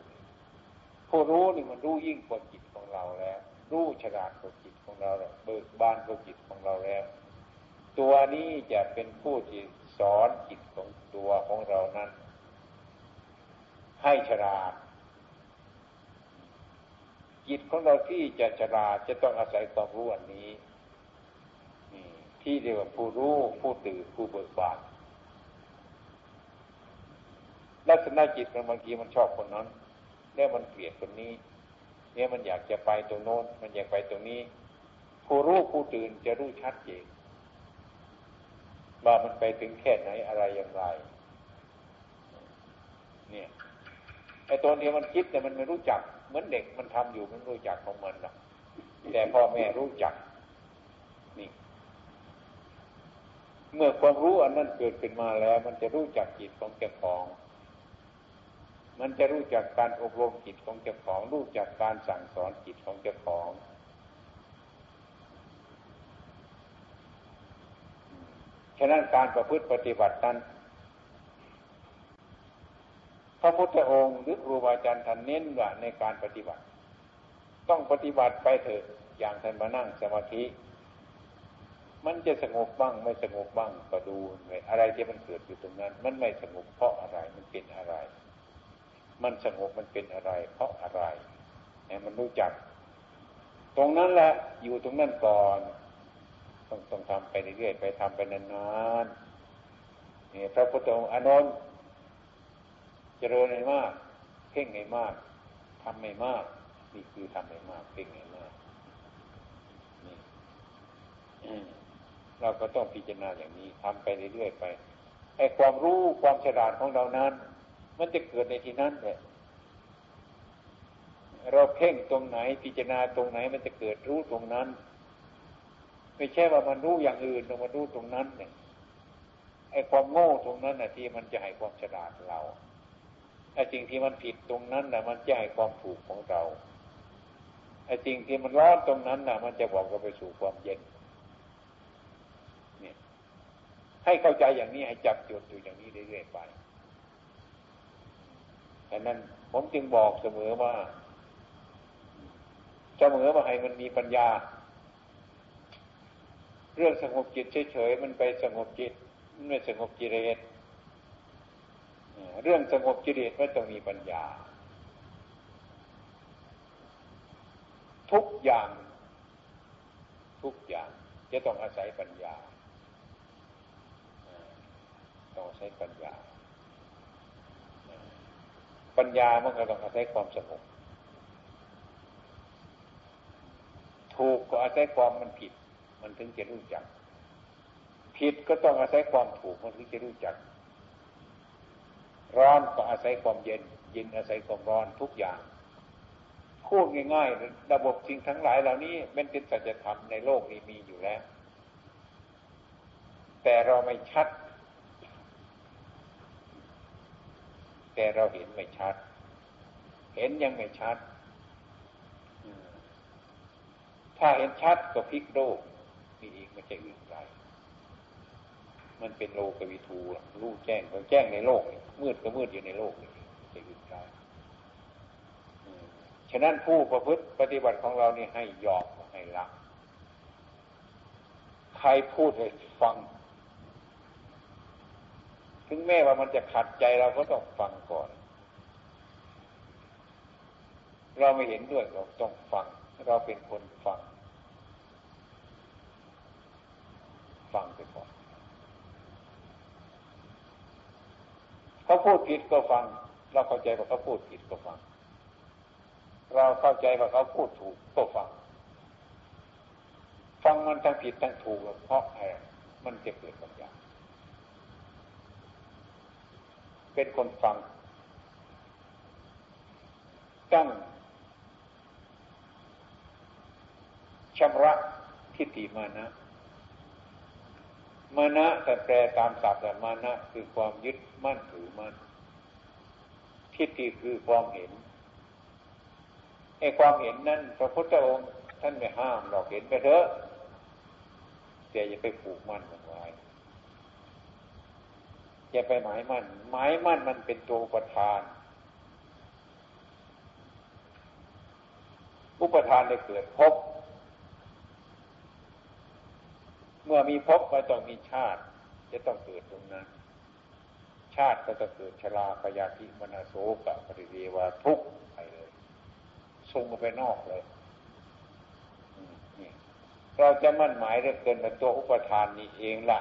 ผู้รู้นี่มันรู้ยิ่งกว่าจิตของเราแล้ว รู้ฉลาดกว่าจิตของเราแล้วเบิกบานกว่าจิตของเราแล้ว ตัวนี้จะเป็นผู้ที่สอนจิตของตัวของเรานั้น ให้ฉลาด จิตของเราที่จะฉลาดจะต้องอาศัยความรู้อันนี้ที่เรียกว่าผู้รู้ผู้ตื่นผู้เบิกบาน ลักษณะจิตมันบางทีมันชอบคนนั้น แล้วมันเกลียดคนนี้ เนี่ยมันอยากจะไปตรงโน้น มันอยากไปตรงนี้ผู้รู้ผู้ตื่นจะรู้ชัดเจนว่ามันไปถึงแค่ไหนอะไรอย่างไร เนี่ยไอ้ตัวนี้มันคิดแต่มันไม่รู้จัก เหมือนเด็กมันทำอยู่มันรู้จักของมันหรอกแต่พ่อแม่รู้จัก นี่ เมื่อความรู้อันนั้นเกิดขึ้นมาแล้ว มันจะรู้จักจิตของเจ้าของ มันจะรู้จักการอบรมจิตของเจ้าของ รู้จักการสั่งสอนจิตของเจ้าของ ฉะนั้นการประพฤติปฏิบัตินั้นพระพุทธองค์หรือครูบาอาจารย์ท่านเน้นว่าในการปฏิบัติ ต้องปฏิบัติไปเถอะอย่างท่านมานั่งสมาธิ มันจะสงบบ้าง ไม่สงบบ้างก็ดูอะไรที่มันเกิดอยู่ตรงนั้น มันไม่สงบเพราะอะไรมันเป็นอะไร มันสงบมันเป็นอะไร เพราะอะไรเนี่ยมันรู้จัก ตรงนั้นแหละอยู่ตรงนั้นก่อน ต้องต้องทำไปเรื่อยๆไปทำไปนานๆนี่พระพุทธองค์อนนท์เจริญให้มากเพ่งให้มากทำให้มากนี่คือทำให้มากเพ่งให้มากนี่เราก็ต้องพิจารณาอย่างนี้ทำไปเรื่อยๆไปไอ้ความรู้ความฉลาดของเรานั้น มันจะเกิดในที่นั้นเลยเราเพ่งตรงไหนพิจารณาตรงไหน มันจะเกิดรู้ตรงนั้น ไม่ใช่ว่ามันรู้อย่างอื่นเรามารู้ตรงนั้นเนี่ยไอ้ความโง่ตรงนั้นน่ะที่มันจะให้ความฉลาดเราไอ้สิ่งที่มันผิดตรงนั้นน่ะมันจะให้ความถูกของเราไอ้สิ่งที่มันร้อนตรงนั้นน่ะมันจะบอกเราไปสู่ความเย็นเนี่ยให้เข้าใจอย่างนี้ให้จับจุดอยู่อย่างนี้เรื่อยๆไป ดังนั้นผมจึงบอกเสมอว่า เสมอว่าให้มันมีปัญญา เรื่องสงบจิตเฉยๆมันไปสงบจิตมันไม่สงบจิเรตเรื่องสงบจิเรตไม่ต้องมีปัญญา ทุกอย่าง ทุกอย่าง จะต้องอาศัยปัญญาต้องอาศัยปัญญา ปัญญามันก็ต้องอาศัยความสงบถูกก็อาศัยความมันผิด มันถึงจะรู้จัก ผิดก็ต้องอาศัยความถูกมันถึงจะรู้จัก ร้อนก็อาศัยความเย็น เย็นอาศัยความร้อนทุกอย่างพูดง่ายๆ ระบบสิ่งทั้งหลายเหล่านี้เป็นเป็นสัจธรรมในโลกนี้มีอยู่แล้ว แต่เราไม่ชัด แต่เราเห็นไม่ชัด เห็นยังไม่ชัด ถ้าเห็นชัดก็พลิกโลกมีอีกไม่ใช่อื่นไรมันเป็นโลกวิทูรู้แจ้งก็แจ้งในโลก มืดก็มืดอยู่ในโลกนี่จะอื่นไรฉะนั้นผู้ประพฤติปฏิบัติของเรานี่ให้ยอมให้ละใครพูดให้ฟัง ถึงแม้ว่ามันจะขัดใจเราก็ต้องฟังก่อน เราไม่เห็นด้วยเราต้องฟัง เราเป็นคนฟัง ฟังไปก่อนเขาพูดผิดก็ฟัง เราเข้าใจว่าเขาพูดผิดก็ฟัง เราเข้าใจว่าเขาพูดถูกก็ฟัง ฟังมันทั้งผิดทั้งถูกเพราะอะไรมันจะเกิดปัญญา เป็นคนฟังตั้งชำระทิฏฐิมานะ มานะแต่แปลตามศัพท์แต่มานะคือความยึดมั่นถือมั่น ทิฏฐิคือความเห็นไอ้ความเห็นนั้นพระพุทธองค์ท่านไม่ห้ามหรอกเห็นไปเถอะแต่อย่าไปผูกมั่นมันไว้ อย่าไปหมายมั่น หมายมั่นมันเป็นตัวประธาน อุปทานได้เกิดพบ เมื่อมีพบก็ต้องมีชาติ จะต้องเกิดตรงนั้น ชาติก็จะเกิดชราพยาธิมนาโสกปริเววาทุกไปเลยส่งไปนอกเลยเราจะมั่นหมายเรื่องเกินในตัวอุปทานนี้เองละ่ะ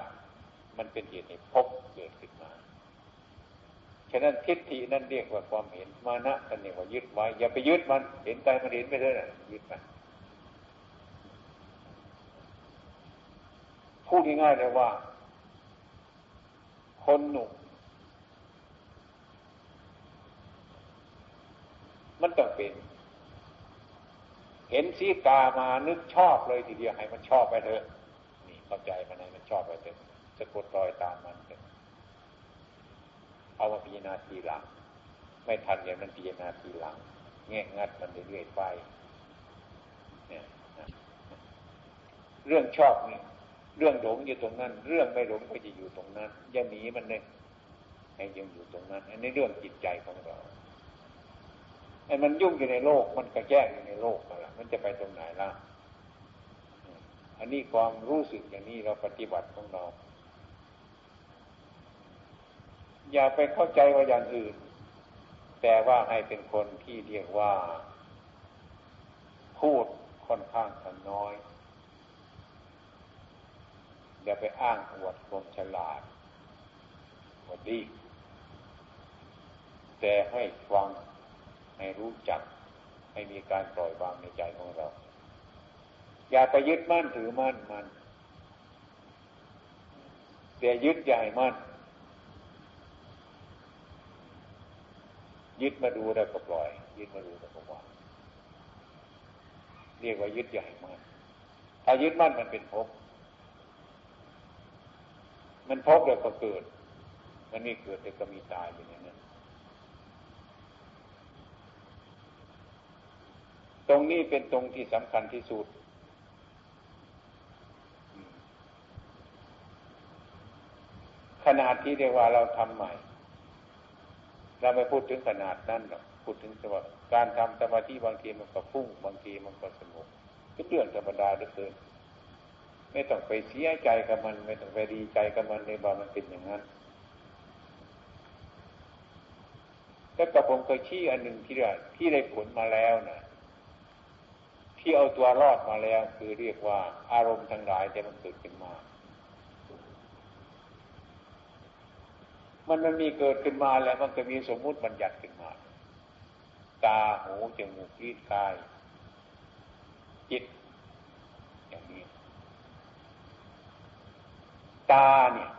มันเป็นเหตุให้พบเกิดขึ้น ฉะนั้นทิฏฐินั่นเรียกว่าความเห็นมานะนั่นเรียกว่ายึดไว้อย่าไปยึดมัน เห็นใจมันเห็นไปเลยนะยึดมันพูดง่ายๆเลยว่า คนหนุ่มมันต้องเป็น เห็นสีกามานึกชอบเลยทีเดียวให้มันชอบไปเถอะนี่เข้าใจมันให้มันชอบไปเถอะจะกดรอยตามมัน เอามาพิจารณาทีหลัง ไม่ทันอย่างนั้นพิจารณาทีหลังแงะงัดมันเรื่อยๆไปเนี่ยเรื่องชอบนี่เรื่องหลงอยู่ตรงนั้น เรื่องไม่หลงก็จะอยู่ตรงนั้นอย่าหนีมันเลยให้ยังอยู่ตรงนั้นอันนี้เรื่องจิตใจของเราไอ้มันยุ่งอยู่ในโลก มันกระแยกอยู่ในโลกอะไรมันจะไปตรงไหนล่ะ อันนี้ความรู้สึกอย่างนี้เราปฏิบัติของเรา อย่าไปเข้าใจว่าอย่างอื่น แต่ว่าให้เป็นคนที่เรียกว่า พูดค่อนข้างน้อย อย่าไปอ้างอวดความฉลาดว่าดี แต่ให้ฟังให้รู้จัก ให้มีการปล่อยวางในใจของเรา อย่าไปยึดมั่นถือมั่นมันแต่ยึดใหญ่มั่น ยึดมาดูแล้วก็ปล่อย ยึดมาดูแล้วก็วางเรียกว่ายึดใหญ่มั่นถ้ายึดมั่นมันเป็นภพมันภพแล้วก็เกิด มันไม่เกิดแต่ก็มีตายอย่างนั้นตรงนี้เป็นตรงที่สำคัญที่สุดขนาดที่เรียกว่าเราทำใหม่ เราไม่พูดถึงขนาดนั้นหรอกพูดถึงว่าการทำสมาธิบางทีมันก็ฟุ้งบางทีมันก็สงบเป็นเรื่องธรรมดาเหลือเกินไม่ต้องไปเสียใจกับมัน ไม่ต้องไปดีใจกับมันในบางมันเป็นอย่างนั้นแล้วกับผมเคยชี้อันหนึ่งที่ได้ที่ได้ผลมาแล้วนะที่เอาตัวรอดมาแล้ว คือเรียกว่าอารมณ์ทั้งหลายจะมันเกิดขึ้นมา มันมันมีเกิดขึ้นมาแล้วมันก็มีสมมุติบัญญัติขึ้นมา ตาหูจมูกลิ้นกาย จิต อย่างนี้ ตาเนี่ย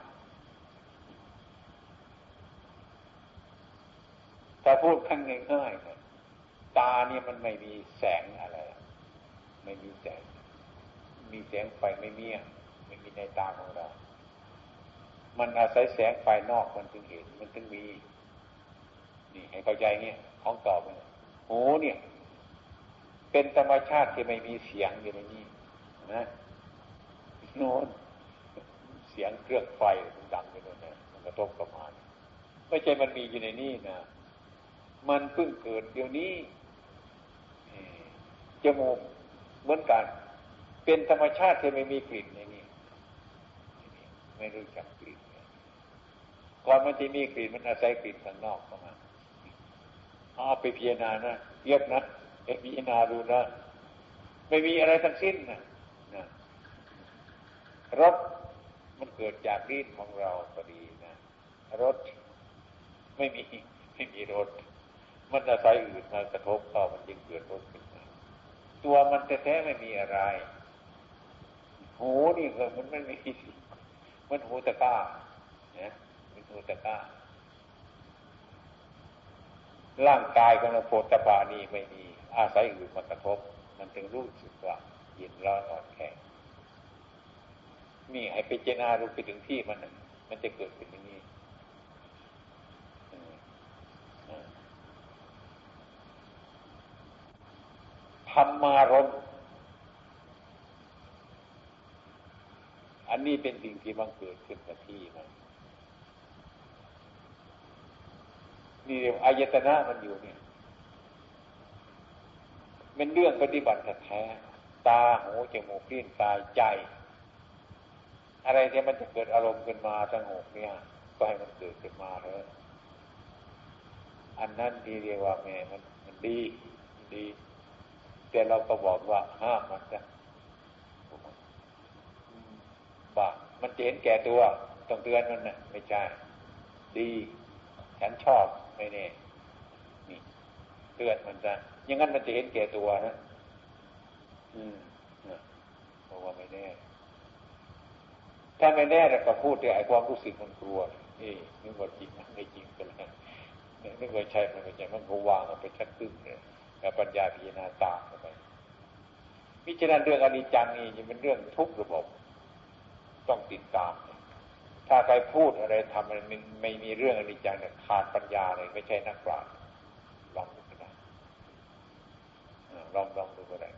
ถ้าพูดขั้นง่ายๆตาเนี่ยมันไม่มีแสงอะไร ไม่มีแสง มีแสงไฟไม่มีไม่มีในตาของเรา มันอาศัยแสงไฟนอกมันถึงเห็นมันถึงมี นี่ให้เข้าใจเนี่ยของตอบเลยหูเนี่ย เป็นธรรมชาติที่ไม่มีเสียงอยู่ในนี้นะโน้นเสียงเครื่องไฟมันดังไปเลยนะมันกระทบกับมันไม่ใช่มันมีอยู่ในนี้นะมันเพิ่งเกิดเดี๋ยวนี้จมูกเหมือนกัน เป็นธรรมชาติที่ไม่มีกลิ่นอย่างนี้ ไม่รู้จักกลิ่นก่อนมันจะมีกลิ่นมันอาศัยกลิ่นข้างนอกเข้ามาเอาไปพิจารณานะเยียบนะไปพิจารณาดูนะไม่มีอะไรทั้งสิ้นนะนะรสมันเกิดจากลิ้นของเราพอดีนะรสไม่มีไม่มีรสมันอาศัยอื่นมากระทบเข้ามันจึงเกิดรสขึ้นมาตัวมันแท้ๆไม่มีอะไรหูนี่ก็มันไม่มี มันหูตะก้าเนี่ยมันหูตะก้า ร่างกายของเราโพธปานี่ไม่มี อาศัยอื่นมากระทบ มันถึงรู้สึกว่าเย็นร้อนอ่อนแข็งนี่ให้ไปเจนารู้ไปถึงที่มันมันจะเกิดเป็นอย่างนี้ธรรมารม อันนี้เป็นสิ่งที่บังเกิดขึ้นกับที่มันนี่เรียกอายตนะมันอยู่เนี่ยเป็นเรื่องปฏิบัติแท้ตาหูจมูกลิ้นกายใจ อะไรที่มันจะเกิดอารมณ์ขึ้นมาสงบเนี่ยก็ให้มันเกิดขึ้นมาเลยอันนั้นดีเรียกว่าแม่มันมันดีดี แต่เราก็บอกว่าห้ามมันจะ บ้ามันจะเห็นแก่ตัวต้องเตือนมันนะไม่ใช่ดี ฉันชอบไม่แน่นี่เตือนมันจะยังงั้นมันจะเห็นแก่ตัวนะอืมเพราะว่าไม่แน่ ถ้าไม่แน่เราก็พูดแต่ไอ้ความรู้สึกมันกลัวเอ๊นึกว่าจริงไม่จริงกันแล้วนึกว่าใช่มันไม่ใช่มันก็วางมันไปชัดตึ้งเลยแล้วปัญญาพิจารณาตามไปพิจารณาเรื่องอนิจจังนี่ยังเป็นเรื่องทุกขระบบ ต้องติดตาม ถ้าใครพูดอะไรทำมันไม่มีเรื่องอนิจจังเนี่ยขาดปัญญาเลยไม่ใช่นักปราชญ์ลองดูก็ได้ลองลองดูก็ได้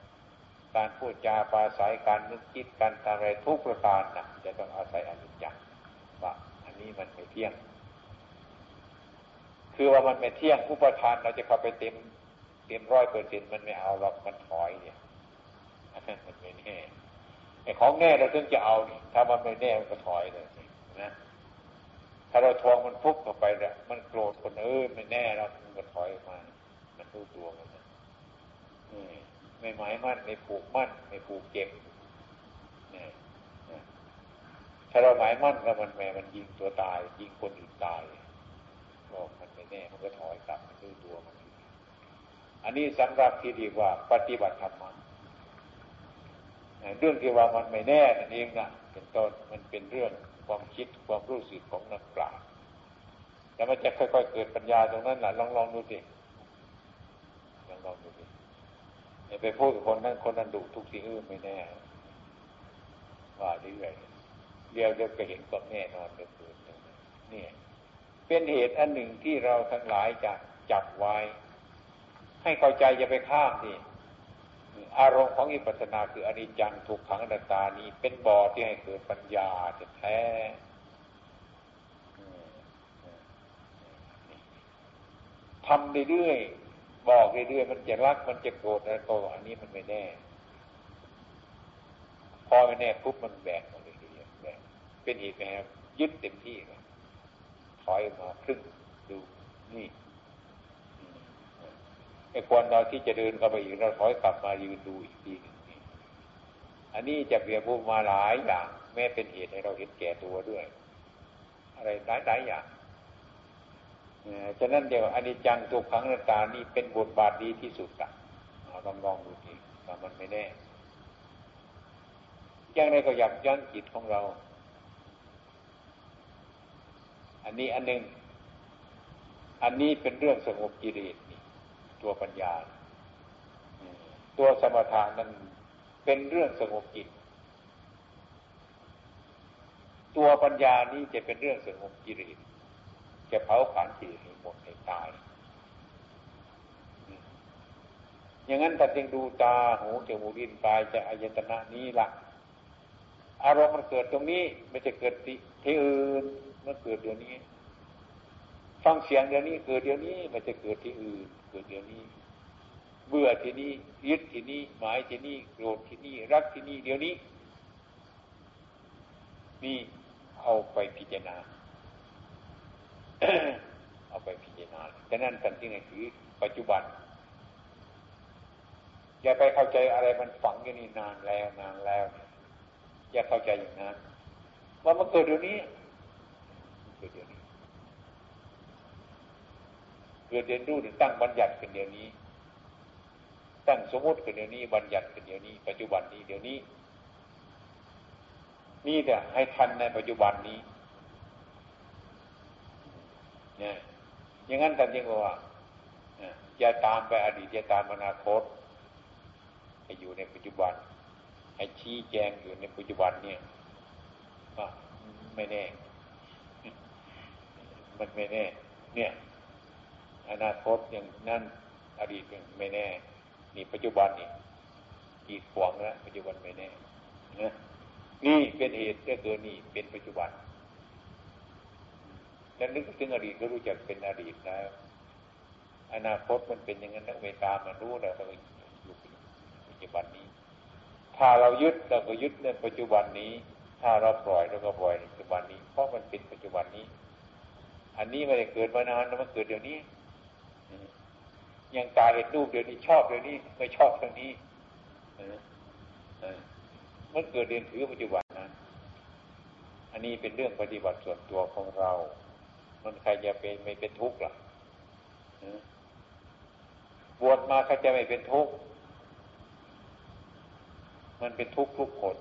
การพูดจาปราศัยการนึกคิดการทำอะไรทุกประการนะจะต้องอาศัยอนิจจังว่าอันนี้มันไม่เที่ยง คือว่ามันไม่เที่ยงผู้ประทานเราจะเข้าไปเต็มเต็มร้อยเปอร์เซ็นต์มันไม่เอาหรอกมันถอยเนี่ยมันไม่แน่ ไอ้ของแน่เราถึงจะเอานี่ถ้ามันไม่แน่มันก็ถอยเลยนะถ้าเราทวงมันฟุกเข้าไปเนี่ยมันโกรธคนเออไม่แน่เรามันก็ถอยมา มันรู้ตัวมันนะไม่หมายมั่นไม่ผูกมั่นไม่ผูกเก็บนี่ถ้าเราหมายมั่นแล้วมันแม่มันยิงตัวตาย ยิงคนอื่นตายบอกมันไม่แน่มันก็ถอยกลับมันด้ตัวมัน อันนี้สำหรับที่ดีว่าปฏิบัติธรรม เรื่องที่ว่ามันไม่แน่นั่นเองนะเป็นต้นมันเป็นเรื่องความคิดความรู้สึกของนักปราชญ์แต่มันจะค่อยๆเกิดปัญญาตรงนั้นแหละลองลองดูสิลองลองดูสิอย่าไปพูดกับคนนั้นคนนั้นดุทุกสิ่งอื่นไม่แน่ ว่าเรื่อยเดียวเดียวก็เห็นความแน่นอนเกิดนี่เป็นเหตุอันหนึ่งที่เราทั้งหลายจะจับไว้ ให้เข้าใจอย่าไปข้ามนี่ อารมณ์ของอิปัสนาคืออนิจจังถูกขังอนัตตานี้ เป็นบ่อที่ให้เกิดปัญญาแท้ทำเรื่อยๆบอกเรื่อยๆมันจะรักมันจะโกรธอะไรก็อันนี้มันไม่แน่ พอไม่แน่ปุ๊บมันแบกมาเรื่อยๆแบกเป็นเหตุไหมครับยึดเต็มที่เลยถอยมาครึ่งดูนี่ ไอ้คนเราที่จะเดินเข้าไปอีกเราถอยกลับมายืนดูอีกทีหนึ่งอันนี้จะเปรียบพูมาหลายอย่าง แม้เป็นเหตุให้เราเห็นแก่ตัวด้วย อะไรหลายหลายอย่างฉะนั้นเดี๋ยวอันิจจังทุกขังนาตานี่เป็นบทบาทดีที่สุดอะลองลองดูทีแต่มันไม่แน่ยังไงก็อยากยั้งจิตของเรา อันนี้อันหนึ่งอันนี้เป็นเรื่องสงบกิเลส ตัวปัญญา ตัวสมถะนั้นเป็นเรื่องสงบจิต ตัวปัญญานี้จะเป็นเรื่องสงบกิเลสจะเผาผลาญกิเลสให้หมดให้ตาย อย่างนั้นแต่จึงดูตาหูจมูกลิ้นกายจะอายตนะนี้ละอารมณ์มันเกิดตรงนี้ไม่จะเกิดที่อื่นมันเกิดเดี๋ยวนี้ฟังเสียงเดี๋ยวนี้เกิดเดี๋ยวนี้มันจะเกิดที่อื่น กิดเดี๋ยวนี้ เบื่อที่นี่ยึดที่นี่หมายที่นี่โกรธที่นี่รักที่นี่เดี๋ยวนี้ นี่เอาไปพิจารณาเอาไปพิจารณาแต่นั่นสันที่ไหนคือปัจจุบัน อย่าไปเข้าใจอะไรมันฝังอยู่นี่นานแล้วนานแล้ว อย่าเข้าใจอย่างนั้นว่ามันเกิดเดี๋ยวนี้เกิดเดี๋ยวนี้ เกิดเรียนรู้ถึงตั้งบัญญัติกันเดี๋ยวนี้ ตั้งสมมติกันเดี๋ยวนี้บัญญัติกันเดี๋ยวนี้ ปัจจุบันนี้เดี๋ยวนี้ นี่แต่ให้ทันในปัจจุบันนี้เนี่ยอย่างนั้นแต่ยังว่าอย่าตามไปอดีตอย่าตามอนาคตให้อยู่ในปัจจุบัน ให้ชี้แจงอยู่ในปัจจุบันเนี่ยไม่แน่ มันไม่แน่ เนี่ย อนาคตอย่างนั่นอดีตยังไม่แน่ นี่ปัจจุบันนี่กีดขวางแล้วปัจจุบันไม่แน่นะนี่เป็นเหตุก็เกิดนี่เป็นปัจจุบันแล้วนึกถึงอดีตก็รู้จักเป็นอดีตแล้วอนาคตมันเป็นอย่างนั้นเวตามันรู้แล้วเราอยู่ปัจจุบันนี้ ถ้าเรายึดเราก็ยึดในปัจจุบันนี้ ถ้าเราปล่อยเราก็ปล่อยในปัจจุบันนี้ เพราะมันเป็นปัจจุบันนี้ อันนี้ไม่ได้เกิดมานานแล้วมันเกิดเดี๋ยวนี้ ยังตาเห็นรูปเดี๋ยวนี้ชอบเดี๋ยวนี้ไม่ชอบทางนี้มันเกิดเรียนถือปัจจุบันนั้นอันนี้เป็นเรื่องปฏิบัติส่วนตัวของเรา มันใครจะเป็นไม่เป็นทุกข์ล่ะบวชมาเขาจะไม่เป็นทุกข์ มันเป็นทุกข์ทุกคน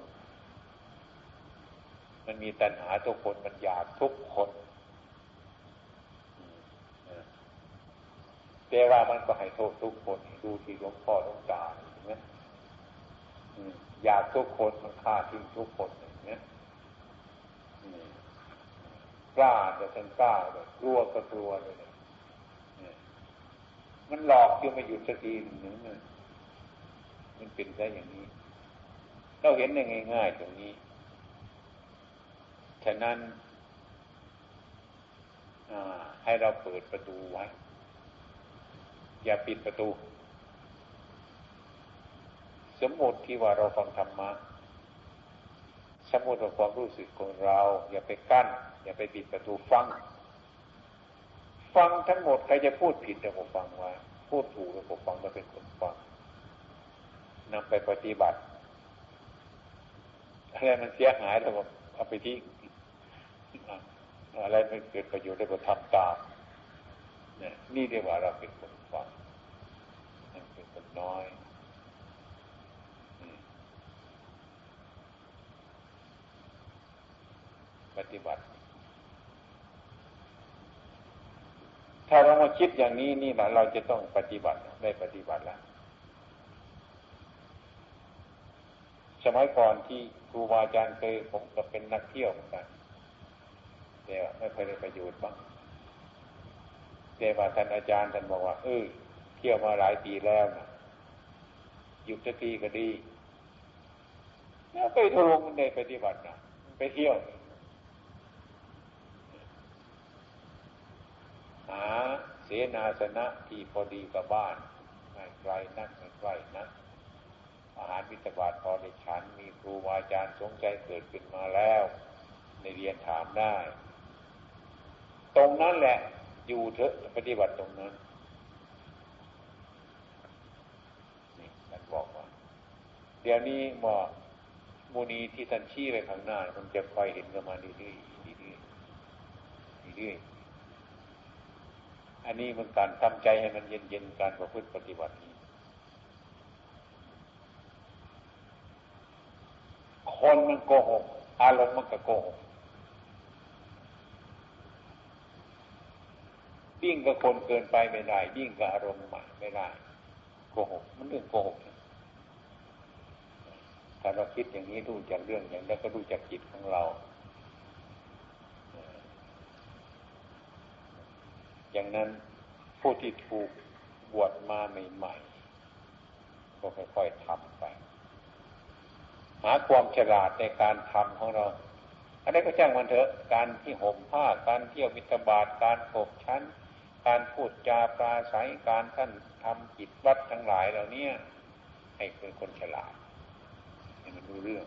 มันมีตัณหาทุกคน มันอยากทุกคน แต่ว่ามันก็ให้โทษทุกคนดูที่หลวงพ่อหลวงตาเห็นไหมอยากทุกคนมันฆ่าทิ้งทุกคนอย่างนี้กล้าแต่ฉันกล้าแบบกลัวก็กลัวเลยมันหลอกยังไม่หยุดสักทีหนึ่งมันเป็นได้อย่างนี้ เราเห็นได้ง่ายๆตรงนี้ ฉะนั้นให้เราเปิดประตูไว้ อย่าปิดประตู สมมติที่ว่าเราฟังธรรมะสมมติว่าความรู้สึกของเรา อย่าไปกั้น อย่าไปปิดประตูฟัง ฟังทั้งหมดใครจะพูดผิดแต่ผมฟังว่า พูดถูกแต่ผมฟังมาเป็นคนฟังนำไปปฏิบัติอะไรมันเสียหายแล้วผมเอาไปที่อะไรมันเกิดประโยชน์แล้ก็ทำตามเนี่ยนี่เรียกว่าเราเป็นคน ฟังนั่นเป็นคนน้อยปฏิบัติ ถ้าเรามาคิดอย่างนี้นี่แหละเราจะต้องปฏิบัติได้ปฏิบัติแล้วสมัยก่อนที่ครูบาอาจารย์เคยผมก็เป็นนักเที่ยวเหมือนกันแต่ไม่เคยได้ประโยชน์บ้าง แต่ว่าท่านอาจารย์ท่านบอกว่า เออเที่ยวมาหลายปีแล้วนะหยุดสักทีก็ดีแล้วไปทุรงในปฏิบัตินะไปเที่ยวหาเสนาสนะที่พอดีกับบ้านไม่ไกลนักไม่ใกล้นักอาหารวิตบาทพอได้ฉันมีครูอาจารย์สงใจเกิดขึ้นมาแล้ว ในเรียนถามได้ ตรงนั้นแหละ อยู่เถอะปฏิบัติตรงนั้นนี่ท่านบอกว่า เดี๋ยวนี้หมอมูนีที่ท่านชี้ไปข้างหน้า มันจะคอยเห็นกันมาเรื่อยๆเรื่อยๆเรื่อยๆอันนี้มันการทำใจให้มันเย็นๆการประพฤติปฏิบัตินี้คนมันโกหกอารมณ์มันก็โกหก ยิ่งกับคนเกินไปไม่ได้ ยิ่งกับอารมณ์ใหม่ไม่ได้โกหกมันเรื่องโกหกถ้าเราคิดอย่างนี้ดูจากเรื่องอย่างนี้ก็ดูจากจิตของเรา อย่างนั้นผู้ที่ถูกบวชมาใหม่ๆก็ค่อยๆทำไป หาความฉลาดในการทำของเราอันนี้ก็แจ้งมันเถอะ การที่ห่มผ้า การเที่ยวมิตรบาท การขบชั้น การพูดจาปราศัยการท่านทำกิจวัดทั้งหลายเหล่านี้ให้เป็นคนฉลาดให้มันรู้เรื่อง